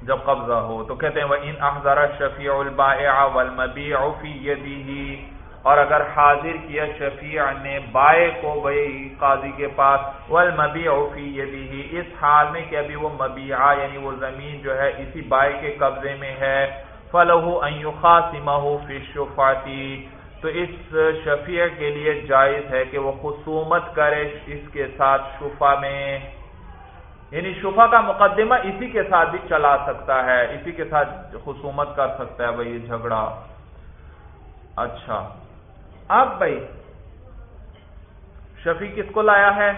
جب قبضہ ہو، تو کہتے ہیں وہ ان احضر شفیع البائع والمبیع فی یدیہ اور اگر حاضر کیا شفیع نے بائے کو بھائی قاضی کے پاس والمبیع فی یدیہ اس حال میں کہ ابھی وہ مبیعہ یعنی وہ زمین جو ہے، اسی بائے کے قبضے میں ہے۔ فلہ ان یخاصمہ فی الشفاعتی تو اس شفیع کے لیے جائز ہے کہ وہ خصومت کرے اس کے ساتھ شفا میں۔ یعنی شفا کا مقدمہ اسی کے ساتھ بھی چلا سکتا ہے، اسی کے ساتھ خصومت کر سکتا ہے بھائی یہ جھگڑا۔ اچھا۔ اب بھائی، شفیع کس کو لایا ہے؟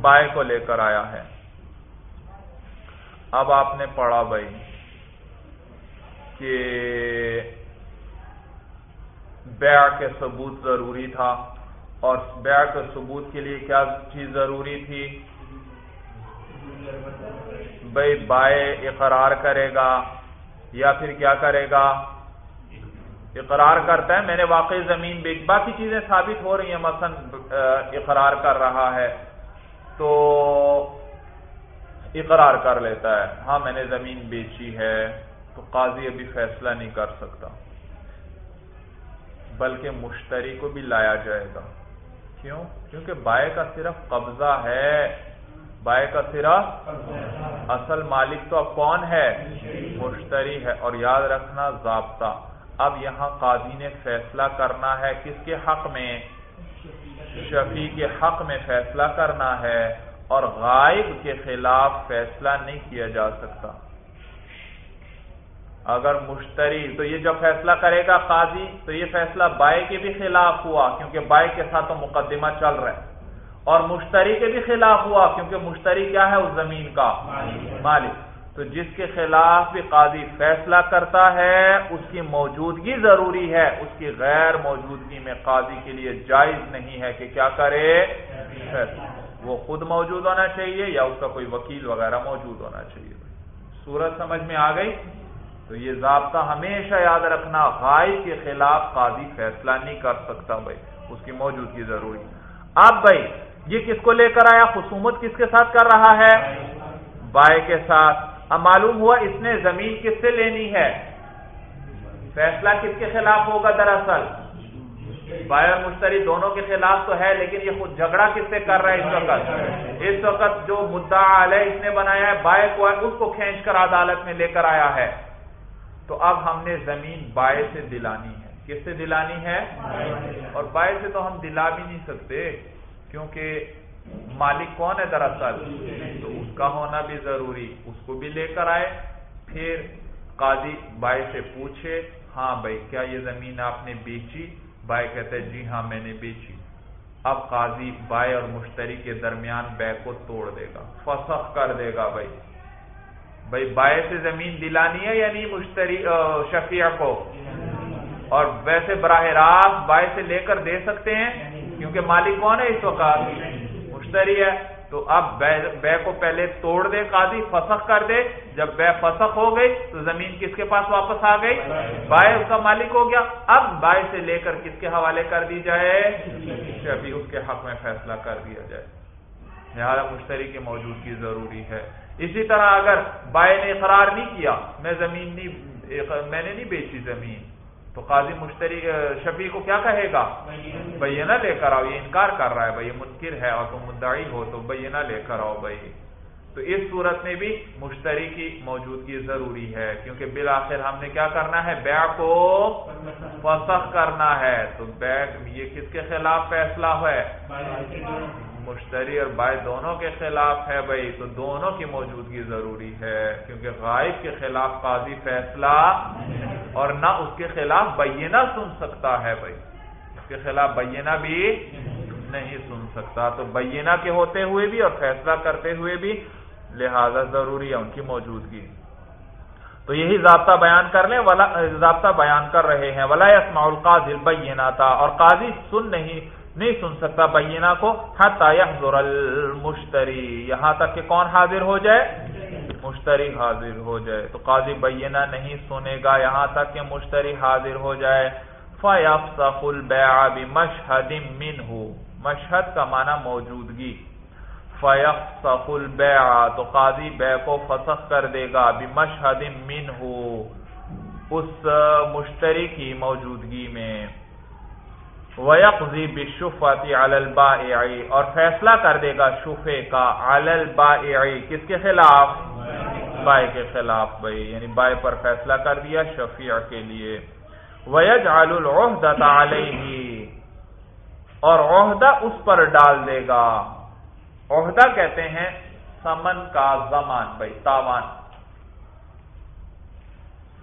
بائے کو لے کر آیا ہے۔ اب آپ نے پڑھا بھائی کہ بیع کے ثبوت ضروری تھا اور بیع کے ثبوت کے لیے کیا چیز ضروری تھی؟ بھائی بائے اقرار کرے گا یا پھر کیا کرے گا؟ اقرار کرتا ہے۔ میں نے واقعی زمین بیچ باقی چیزیں ثابت ہو رہی ہیں، مثلا اقرار کر رہا ہے تو اقرار کر لیتا ہے۔ ہاں میں نے زمین بیچی ہے تو قاضی ابھی فیصلہ نہیں کر سکتا۔ بلکہ مشتری کو بھی لایا جائے گا۔ کیوں؟ کیونکہ بائے کا صرف قبضہ ہے۔ بائے کا صرف اصل مالک تو اب کون ہے؟ مشتری ہے۔ اور یاد رکھنا ضابطہ۔ اب یہاں قاضی نے فیصلہ کرنا ہے کس کے حق میں؟ شفیع کے حق میں فیصلہ کرنا ہے۔ اور غائب کے خلاف فیصلہ نہیں کیا جا سکتا۔ اگر مشتری، تو یہ جب فیصلہ کرے گا قاضی، تو یہ فیصلہ بائے کے بھی خلاف ہوا، کیونکہ بائے کے ساتھ تو مقدمہ چل رہا ہے۔ اور مشتری کے بھی خلاف ہوا، کیونکہ مشتری کیا ہے؟ اس زمین کا مالک۔ تو جس کے خلاف بھی قاضی فیصلہ کرتا ہے، اس کی موجودگی ضروری ہے۔ اس کی غیر موجودگی میں قاضی کے لیے جائز نہیں ہے کہ کیا کرے؟ وہ خود موجود ہونا چاہیے یا اس کا کوئی وکیل وغیرہ موجود ہونا چاہیے۔ سورج سمجھ میں آ گئی؟ تو یہ ضابطہ ہمیشہ یاد رکھنا، غائب کے خلاف قاضی فیصلہ نہیں کر سکتا بھائی، اس کی موجودگی ضروری۔ اب بھائی، یہ کس کو لے کر آیا؟ خصومت کس کے ساتھ کر رہا ہے؟ بائے کے ساتھ۔ اب معلوم ہوا اس نے زمین کس سے لینی ہے؟ فیصلہ کس کے خلاف ہوگا دراصل؟ بائے اور مشتری دونوں کے خلاف تو ہے، لیکن یہ خود جھگڑا کس سے کر رہا ہے اس وقت؟ اس وقت جو مدعا علیہ اس نے بنایا ہے، بائے کو اس کو کھینچ کر عدالت میں لے کر آیا ہے۔ تو اب ہم نے زمین بائے سے دلانی ہے۔ کس سے دلانی ہے؟ اور بائے سے تو ہم دلا بھی نہیں سکتے، کیونکہ مالک کون ہے دراصل؟ تو اس کا ہونا بھی ضروری، اس کو بھی لے کر آئے، پھر قاضی بھائی سے پوچھے ہاں بھائی، کیا یہ زمین آپ نے بیچی؟ بھائی کہتے جی ہاں میں نے بیچی۔ اب قاضی بائے اور مشتری کے درمیان بے کو توڑ دے گا، فسخ کر دے گا بھائی۔ بھائی بائے سے زمین دلانی ہے یعنی مشتری شفیع کو۔ اور ویسے براہ راست بائے سے لے کر دے سکتے ہیں، کیونکہ مالک کون ہے اس وقت؟ مشتری ہے۔ تو اب بے کو پہلے توڑ دے قاضی، فسخ کر دے۔ جب بے فسخ ہو گئی، تو زمین کس کے پاس واپس آ گئی؟ بائے اس کا مالک ہو گیا۔ اب بائے سے لے کر کس کے حوالے کر دی جائے؟ ابھی اس کے حق میں فیصلہ کر دیا جائے۔ لہٰذا مشتری کی موجودگی ضروری ہے۔ اسی طرح اگر بائے نے اقرار نہیں کیا، میں زمین نہیں میں نے نہیں بیچی زمین۔ تو قاضی مشتری شفیع کو کیا کہے گا؟ بھائی نہ لے کر آؤ، یہ انکار کر رہا ہے بھائی منکر ہے، اور تم مدعی ہو، تو بھائی نہ لے کر آؤ بھائی۔ تو اس صورت میں بھی مشتری کی موجودگی ضروری ہے، کیونکہ بالآخر ہم نے کیا کرنا ہے؟ بیع کو فسخ کرنا ہے۔ تو بیع، یہ کس کے خلاف فیصلہ ہے؟ مشتری اور بائے دونوں کے خلاف ہے بھائی، تو دونوں کی موجودگی ضروری ہے، کیونکہ غائب کے خلاف قاضی فیصلہ اور نہ اس کے خلاف بینہ سن سکتا ہے بھائی۔ اس کے خلاف بینہ بھی نہیں سن سکتا۔ تو بینہ کے ہوتے ہوئے بھی اور فیصلہ کرتے ہوئے بھی لہذا ضروری ہے ان کی موجودگی۔ تو یہی ضابطہ بیان کر لیں ضابطہ بیان کر رہے ہیں، ولا اسماع القاضی بینہ اور قاضی سن نہیں نہیں سن سکتا بینہ کو يحضر المشتری۔ یہاں تک کہ کون حاضر ہو جائے؟ مشتری حاضر ہو جائے۔ تو قاضی بینہ نہیں سنے گا، یہاں تک کہ مشتری حاضر ہو جائے۔ فَيَفْسَخُ الْبَيْعَ بِمَشْهَدٍ مِّنْهُ مشہد کا معنی موجودگی۔ فَيَفْسَخُ الْبَيْعَ تو قاضی بے کو فسخ کر دے گا بِمَشْهَدٍ مِّنْهُ اس مشتری کی موجودگی میں۔ وَيَقْضِي بِالشُّفَةِ عَلَى الْبَائِعِ اور فیصلہ کر دے گا شفے کا عَلَى الْبَائِعِ کس کے خلاف؟ بائے کے خلاف بھائی یعنی بائے پر فیصلہ کر دیا شفیع کے لیے۔ وَيَجْعَلُ الْعُهْدَةَ عَلَيْهِ اور عہدہ اس پر ڈال دے گا۔ عہدہ کہتے ہیں سمن کا زمان، بھائی، تاوان۔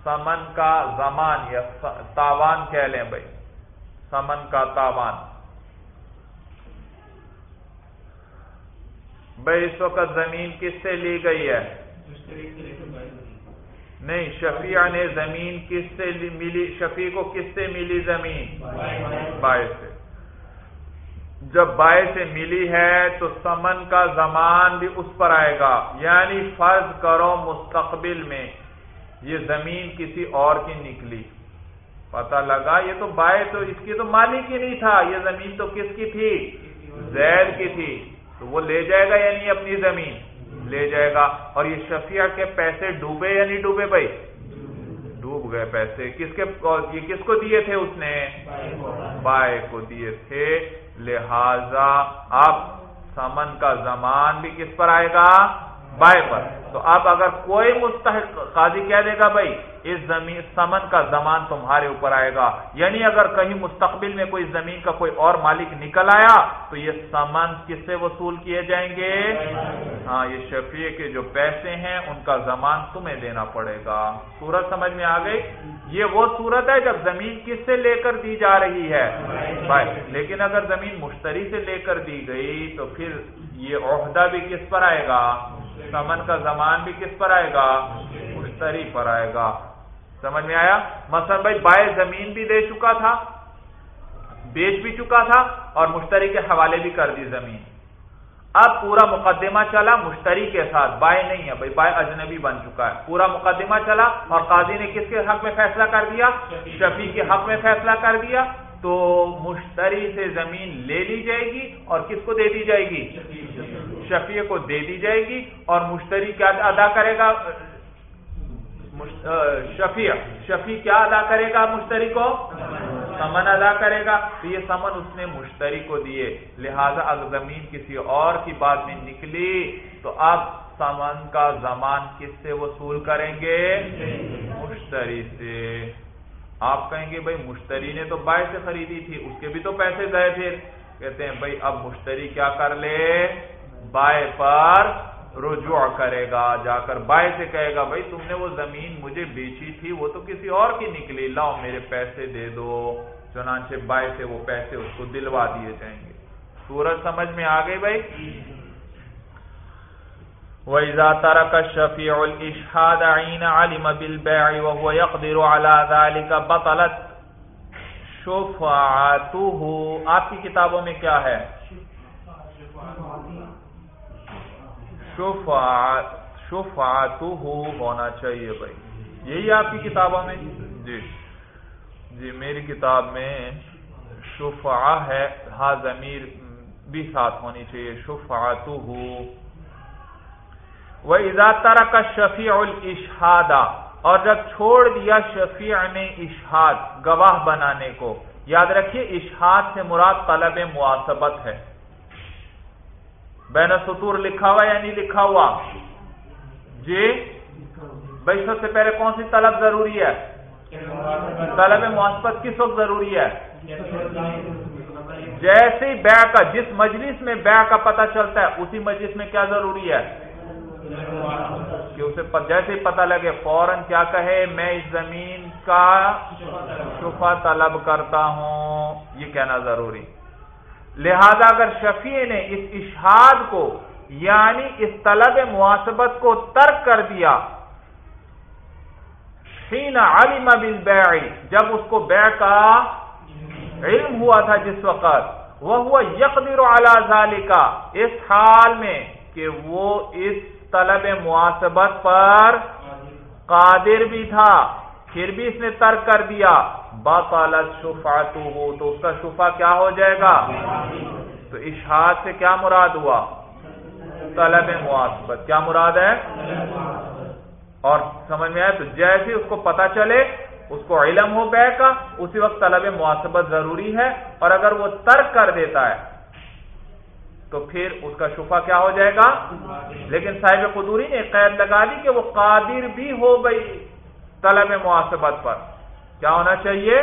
سمن کا زمان یا تاوان کہہ لیں بھائی۔ سمن کا تاوان۔ بھائی، اس وقت زمین کس سے لی گئی ہے؟ نہیں، شفیع نے زمین کس سے ملی؟ شفیع کو کس سے ملی زمین؟ بائے سے۔ جب بائے سے ملی ہے تو سمن کا زمان بھی اس پر آئے گا۔ یعنی فرض کرو مستقبل میں یہ زمین کسی اور کی نکلی۔ پتا لگا، یہ تو بائے تو اس کی تو مالک ہی نہیں تھا، یہ زمین تو کس کی تھی؟ زید کی تھی۔ تو وہ لے جائے گا یا نہیں اپنی زمین؟ لے جائے گا۔ اور یہ شفیع کے پیسے ڈوبے یا نہیں ڈوبے بھائی؟ ڈوب گئے پیسے۔ کس کے، یہ کس کو دیے تھے اس نے؟ بائے کو دیے تھے۔ لہذا اب سمن کا زمان بھی کس پر آئے گا؟ بائے پر۔ تو اب اگر کوئی مستحق قاضی کہہ دے گا بھائی، اس زمین سمن کا زمان تمہارے اوپر آئے گا۔ یعنی اگر کہیں مستقبل میں کوئی زمین کا کوئی اور مالک نکل آیا، تو یہ سمن کس سے وصول کیے جائیں گے؟ ہاں یہ شفیع کے جو پیسے ہیں، ان کا زمان تمہیں دینا پڑے گا۔ صورت سمجھ میں آ گئی؟ یہ وہ صورت ہے جب زمین کس سے لے کر دی جا رہی ہے؟ بھائی لیکن اگر زمین مشتری سے لے کر دی گئی، تو پھر یہ عہدہ بھی کس پر آئے گا؟ سمن کا زمان بھی کس پر آئے گا؟ مشتری پر آئے گا۔ سمجھ میں آیا؟ مثلا بھائی بائے زمین بھی دے چکا تھا، بیچ بھی چکا تھا اور مشتری کے حوالے بھی کر دی زمین۔ اب پورا مقدمہ چلا مشتری کے ساتھ، بائے نہیں ہے۔ بھائی بائے اجنبی بن چکا ہے۔ پورا مقدمہ چلا اور قاضی نے کس کے حق میں فیصلہ کر دیا؟ شفیع کے حق میں فیصلہ کر دیا۔ تو مشتری سے زمین لے لی جائے گی اور کس کو دے دی جائے گی؟ شفیع کو دے دی جائے گی اور مشتری کیا ادا کرے گا؟ شفیع. شفیع کیا ادا کرے گا مشتری کو؟ سمن ادا کرے گا۔ تو یہ سمن اس نے مشتری کو دیے۔ لہذا اگر زمین کسی اور کی بات میں نکلی، تو اب سمن کا زمان کس سے وصول کریں گے؟ مشتری سے۔ آپ کہیں گے، بھائی مشتری نے تو بائے سے خریدی تھی، اس کے بھی تو پیسے گئے پھر۔ کہتے ہیں، بھائی اب مشتری کیا کر لے؟ بائے پر رجوع کرے گا، جا کر بائے سے کہے گا، بھائی، تم نے وہ زمین مجھے بیچی تھی، وہ تو کسی اور کی نکلی، لاؤ میرے پیسے دے دو۔ چنانچہ بائے سے وہ پیسے اس کو دلوا دیے جائیں گے۔ سورج سمجھ میں آ گئی بھائی؟ وَإِذَا تَرَكَ الشَّفِيعُ الْإِشْحَادَ عِينَ عَلِمَ بِالْبَيْعِ وَهُوَ يَقْدِرُ عَلَى ذَلِكَ بَطَلَتْ شُفَعَتُهُ آپ کی کتابوں میں کیا ہے؟ شفعتُهُ ہونا چاہیے بھائی۔ یہی آپ کی کتابوں میں؟ جی۔ جی میری کتاب میں شفعہ ہے ہا ضمیر بھی ساتھ ہونی چاہیے شفعتُهُ وہ ازاتارا کا شفیع الشہادہ اور جب چھوڑ دیا شفیع نے اشہاد گواہ بنانے کو، یاد رکھیے اشہاد سے مراد طلب مواسبت ہے۔ بین سطور لکھا ہوا یا نہیں لکھا ہوا؟ جی؟ بھائی سب سے پہلے کون سی طلب ضروری ہے؟ طلب مواسبت کس وقت ضروری ہے۔ جیسے ہی بیع کا، جس مجلس میں بیع کا پتہ چلتا ہے، اسی مجلس میں کیا ضروری ہے؟ کہ اسے جیسے ہی پتہ لگے، فوراً کیا کہے، میں اس زمین کا شفا طلب کرتا ہوں، یہ کہنا ضروری۔ لہذا اگر شفیع نے اس اشہاد کو یعنی اس طلب مواسبت کو ترک کر دیا علم بالبیع، جب اس کو بیع کا علم ہوا تھا جس وقت وہ ہوا یقدر علی ذالکا، اس حال میں کہ وہ اس طلب معاسبت پر قادر بھی تھا، پھر بھی اس نے ترک کر دیا۔ باطالت شفاتو ہو تو اس کا شفا کیا ہو جائے گا؟ تو اشہاد سے کیا مراد ہوا؟ طلب معاسبت کیا مراد ہے؟ اور سمجھ میں آئے تو جیسے اس کو پتا چلے، اس کو علم ہو بے کا، اسی وقت طلب معاسبت ضروری ہے، اور اگر وہ ترک کر دیتا ہے، تو پھر اس کا شفا کیا ہو جائے گا؟ لیکن صاحب قدوری نے قید لگا دی کہ وہ قادر بھی ہو گئی طلب معاسبت پر۔ کیا ہونا چاہیے؟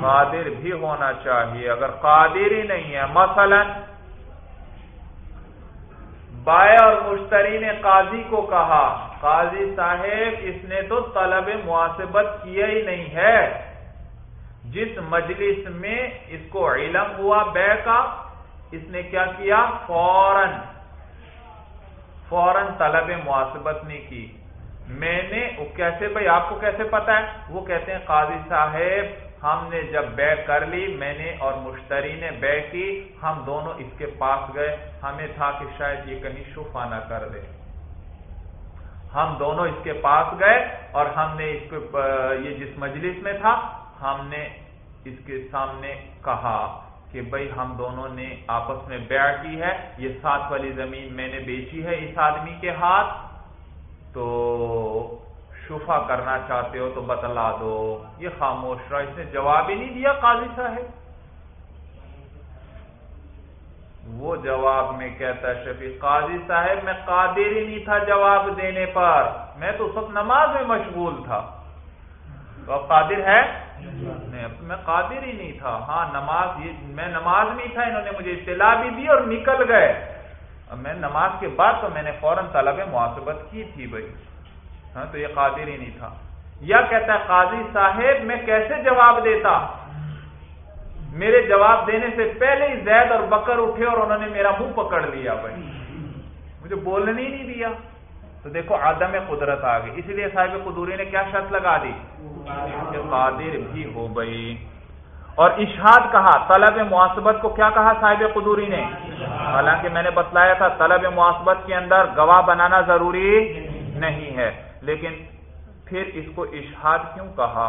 قادر بھی ہونا چاہیے۔ اگر قادر ہی نہیں ہے، مثلا بائے اور مشتری نے قاضی کو کہا، قاضی صاحب، اس نے تو طلب معاسبت کیا ہی نہیں ہے۔ جس مجلس میں اس کو علم ہوا، بے کا، اس نے کیا کیا؟ فوراً فوراً طلب معاسبت نے کی۔ میں نے کیسے بھائی آپ کو کیسے پتا ہے؟ وہ کہتے ہیں، قاضی صاحب، ہم نے جب بے کر لی، میں نے اور مشتری نے بے کی، ہم دونوں اس کے پاس گئے۔ ہمیں تھا کہ شاید یہ کہیں شفا نہ کر دے۔ ہم دونوں اس کے پاس گئے اور ہم نے اس کو یہ جس مجلس میں تھا، ہم نے اس کے سامنے کہا کہ بھائی ہم دونوں نے آپس میں بیع کی ہے، یہ ساتھ والی زمین میں نے بیچی ہے اس آدمی کے ہاتھ۔ تو شفا کرنا چاہتے ہو تو بتلا دو۔ یہ خاموش رہا، اس نے جواب ہی نہیں دیا قاضی صاحب۔ وہ جواب میں کہتا ہے، شفیق، قاضی صاحب، میں قادر ہی نہیں تھا جواب دینے پر۔ میں تو سب نماز میں مشغول تھا۔ تو اب قادر ہے؟ میں قادر ہی نہیں تھا۔ ہاں نماز میں نماز میں تھا، انہوں نے مجھے اطلاع بھی دی اور نکل گئے۔ میں نماز کے بعد تو میں نے فوراً طلب محاسبت کی تھی بھائی۔ ہاں تو یہ قادر ہی نہیں تھا۔ یا کہتا ہے، قاضی صاحب، میں کیسے جواب دیتا؟ میرے جواب دینے سے پہلے ہی زید اور بکر اٹھے اور انہوں نے میرا منہ پکڑ لیا بھائی۔ مجھے بولنے ہی نہیں دیا۔ تو دیکھو، عدم قدرت آ گئی۔ اسی لیے صاحب قدوری نے کیا شرط لگا دی؟ کہ قادر بھی ہو گئی اور اشہاد کہا، طلب معاسبت کو کیا کہا صاحب قدوری نے؟ حالانکہ میں نے بتلایا تھا، طلب معاسبت کے اندر گواہ بنانا ضروری نہیں ہے۔ لیکن پھر اس کو اشہاد کیوں کہا؟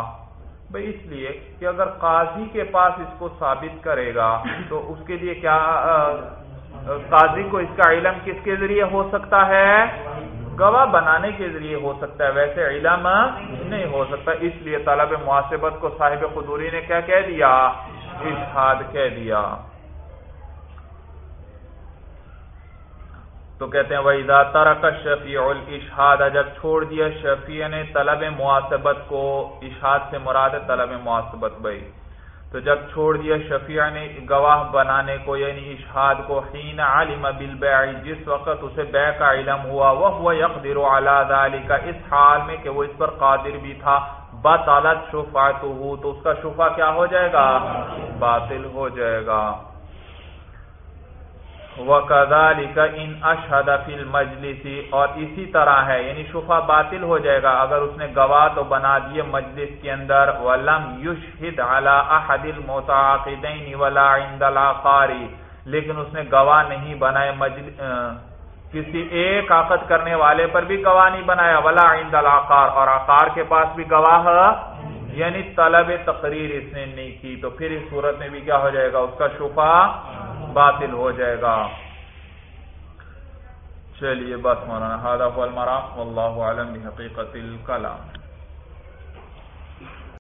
بھائی اس لیے کہ اگر قاضی کے پاس اس کو ثابت کرے گا، تو اس کے لیے کیا قاضی کو اس کا علم کس کے ذریعے ہو سکتا ہے؟ گواہ بنانے کے ذریعے ہو سکتا ہے، ویسے علم نہیں ہو سکتا۔ اس لیے طلب معاشبت کو صاحب خدوری نے کیا کہہ دیا؟ اشہاد کہہ دیا۔ تو کہتے ہیں وہی ترک شفیع الاشہاد جب چھوڑ دیا شفیع نے، طلب معاشبت کو اشہاد سے مراد طلب معاشبت بھائی۔ تو جب چھوڑ دیا شفیع نے گواہ بنانے کو یعنی اشہاد کو، حین عالم بالبیع جس وقت اسے بیع کا علم ہوا وہ یقدر علی ذالک، اس حال میں کہ وہ اس پر قادر بھی تھا، بطلت شفاعتہ تو اس کا شفا کیا ہو جائے گا؟ باطل ہو جائے گا۔ وَكَذَلِكَ إِنْ أَشْهَدَ فِي الْمَجْلِسِ اور اسی طرح ہے یعنی شفا باطل ہو جائے گا اگر اس نے گواہ تو بنا دیے مجلس کے اندر، وَلَمْ يُشْهِدْ عَلَى أَحَدِ الْمُتَعَاقِدَيْنِ وَلَا عِنْدَ الْعَقَارِ لیکن اس نے گواہ نہیں بنائے مجلس کسی ایک عقد کرنے والے پر بھی گواہ نہیں بنایا، ولا عند العقار اور عقار کے پاس بھی گواہ یعنی طلب تقریر اس نے نہیں کی، تو پھر اس صورت میں بھی کیا ہو جائے گا؟ اس کا شفا باطل ہو جائے گا۔ چلیے بس مولانا المرام اللہ عالم حقیقت الکلام۔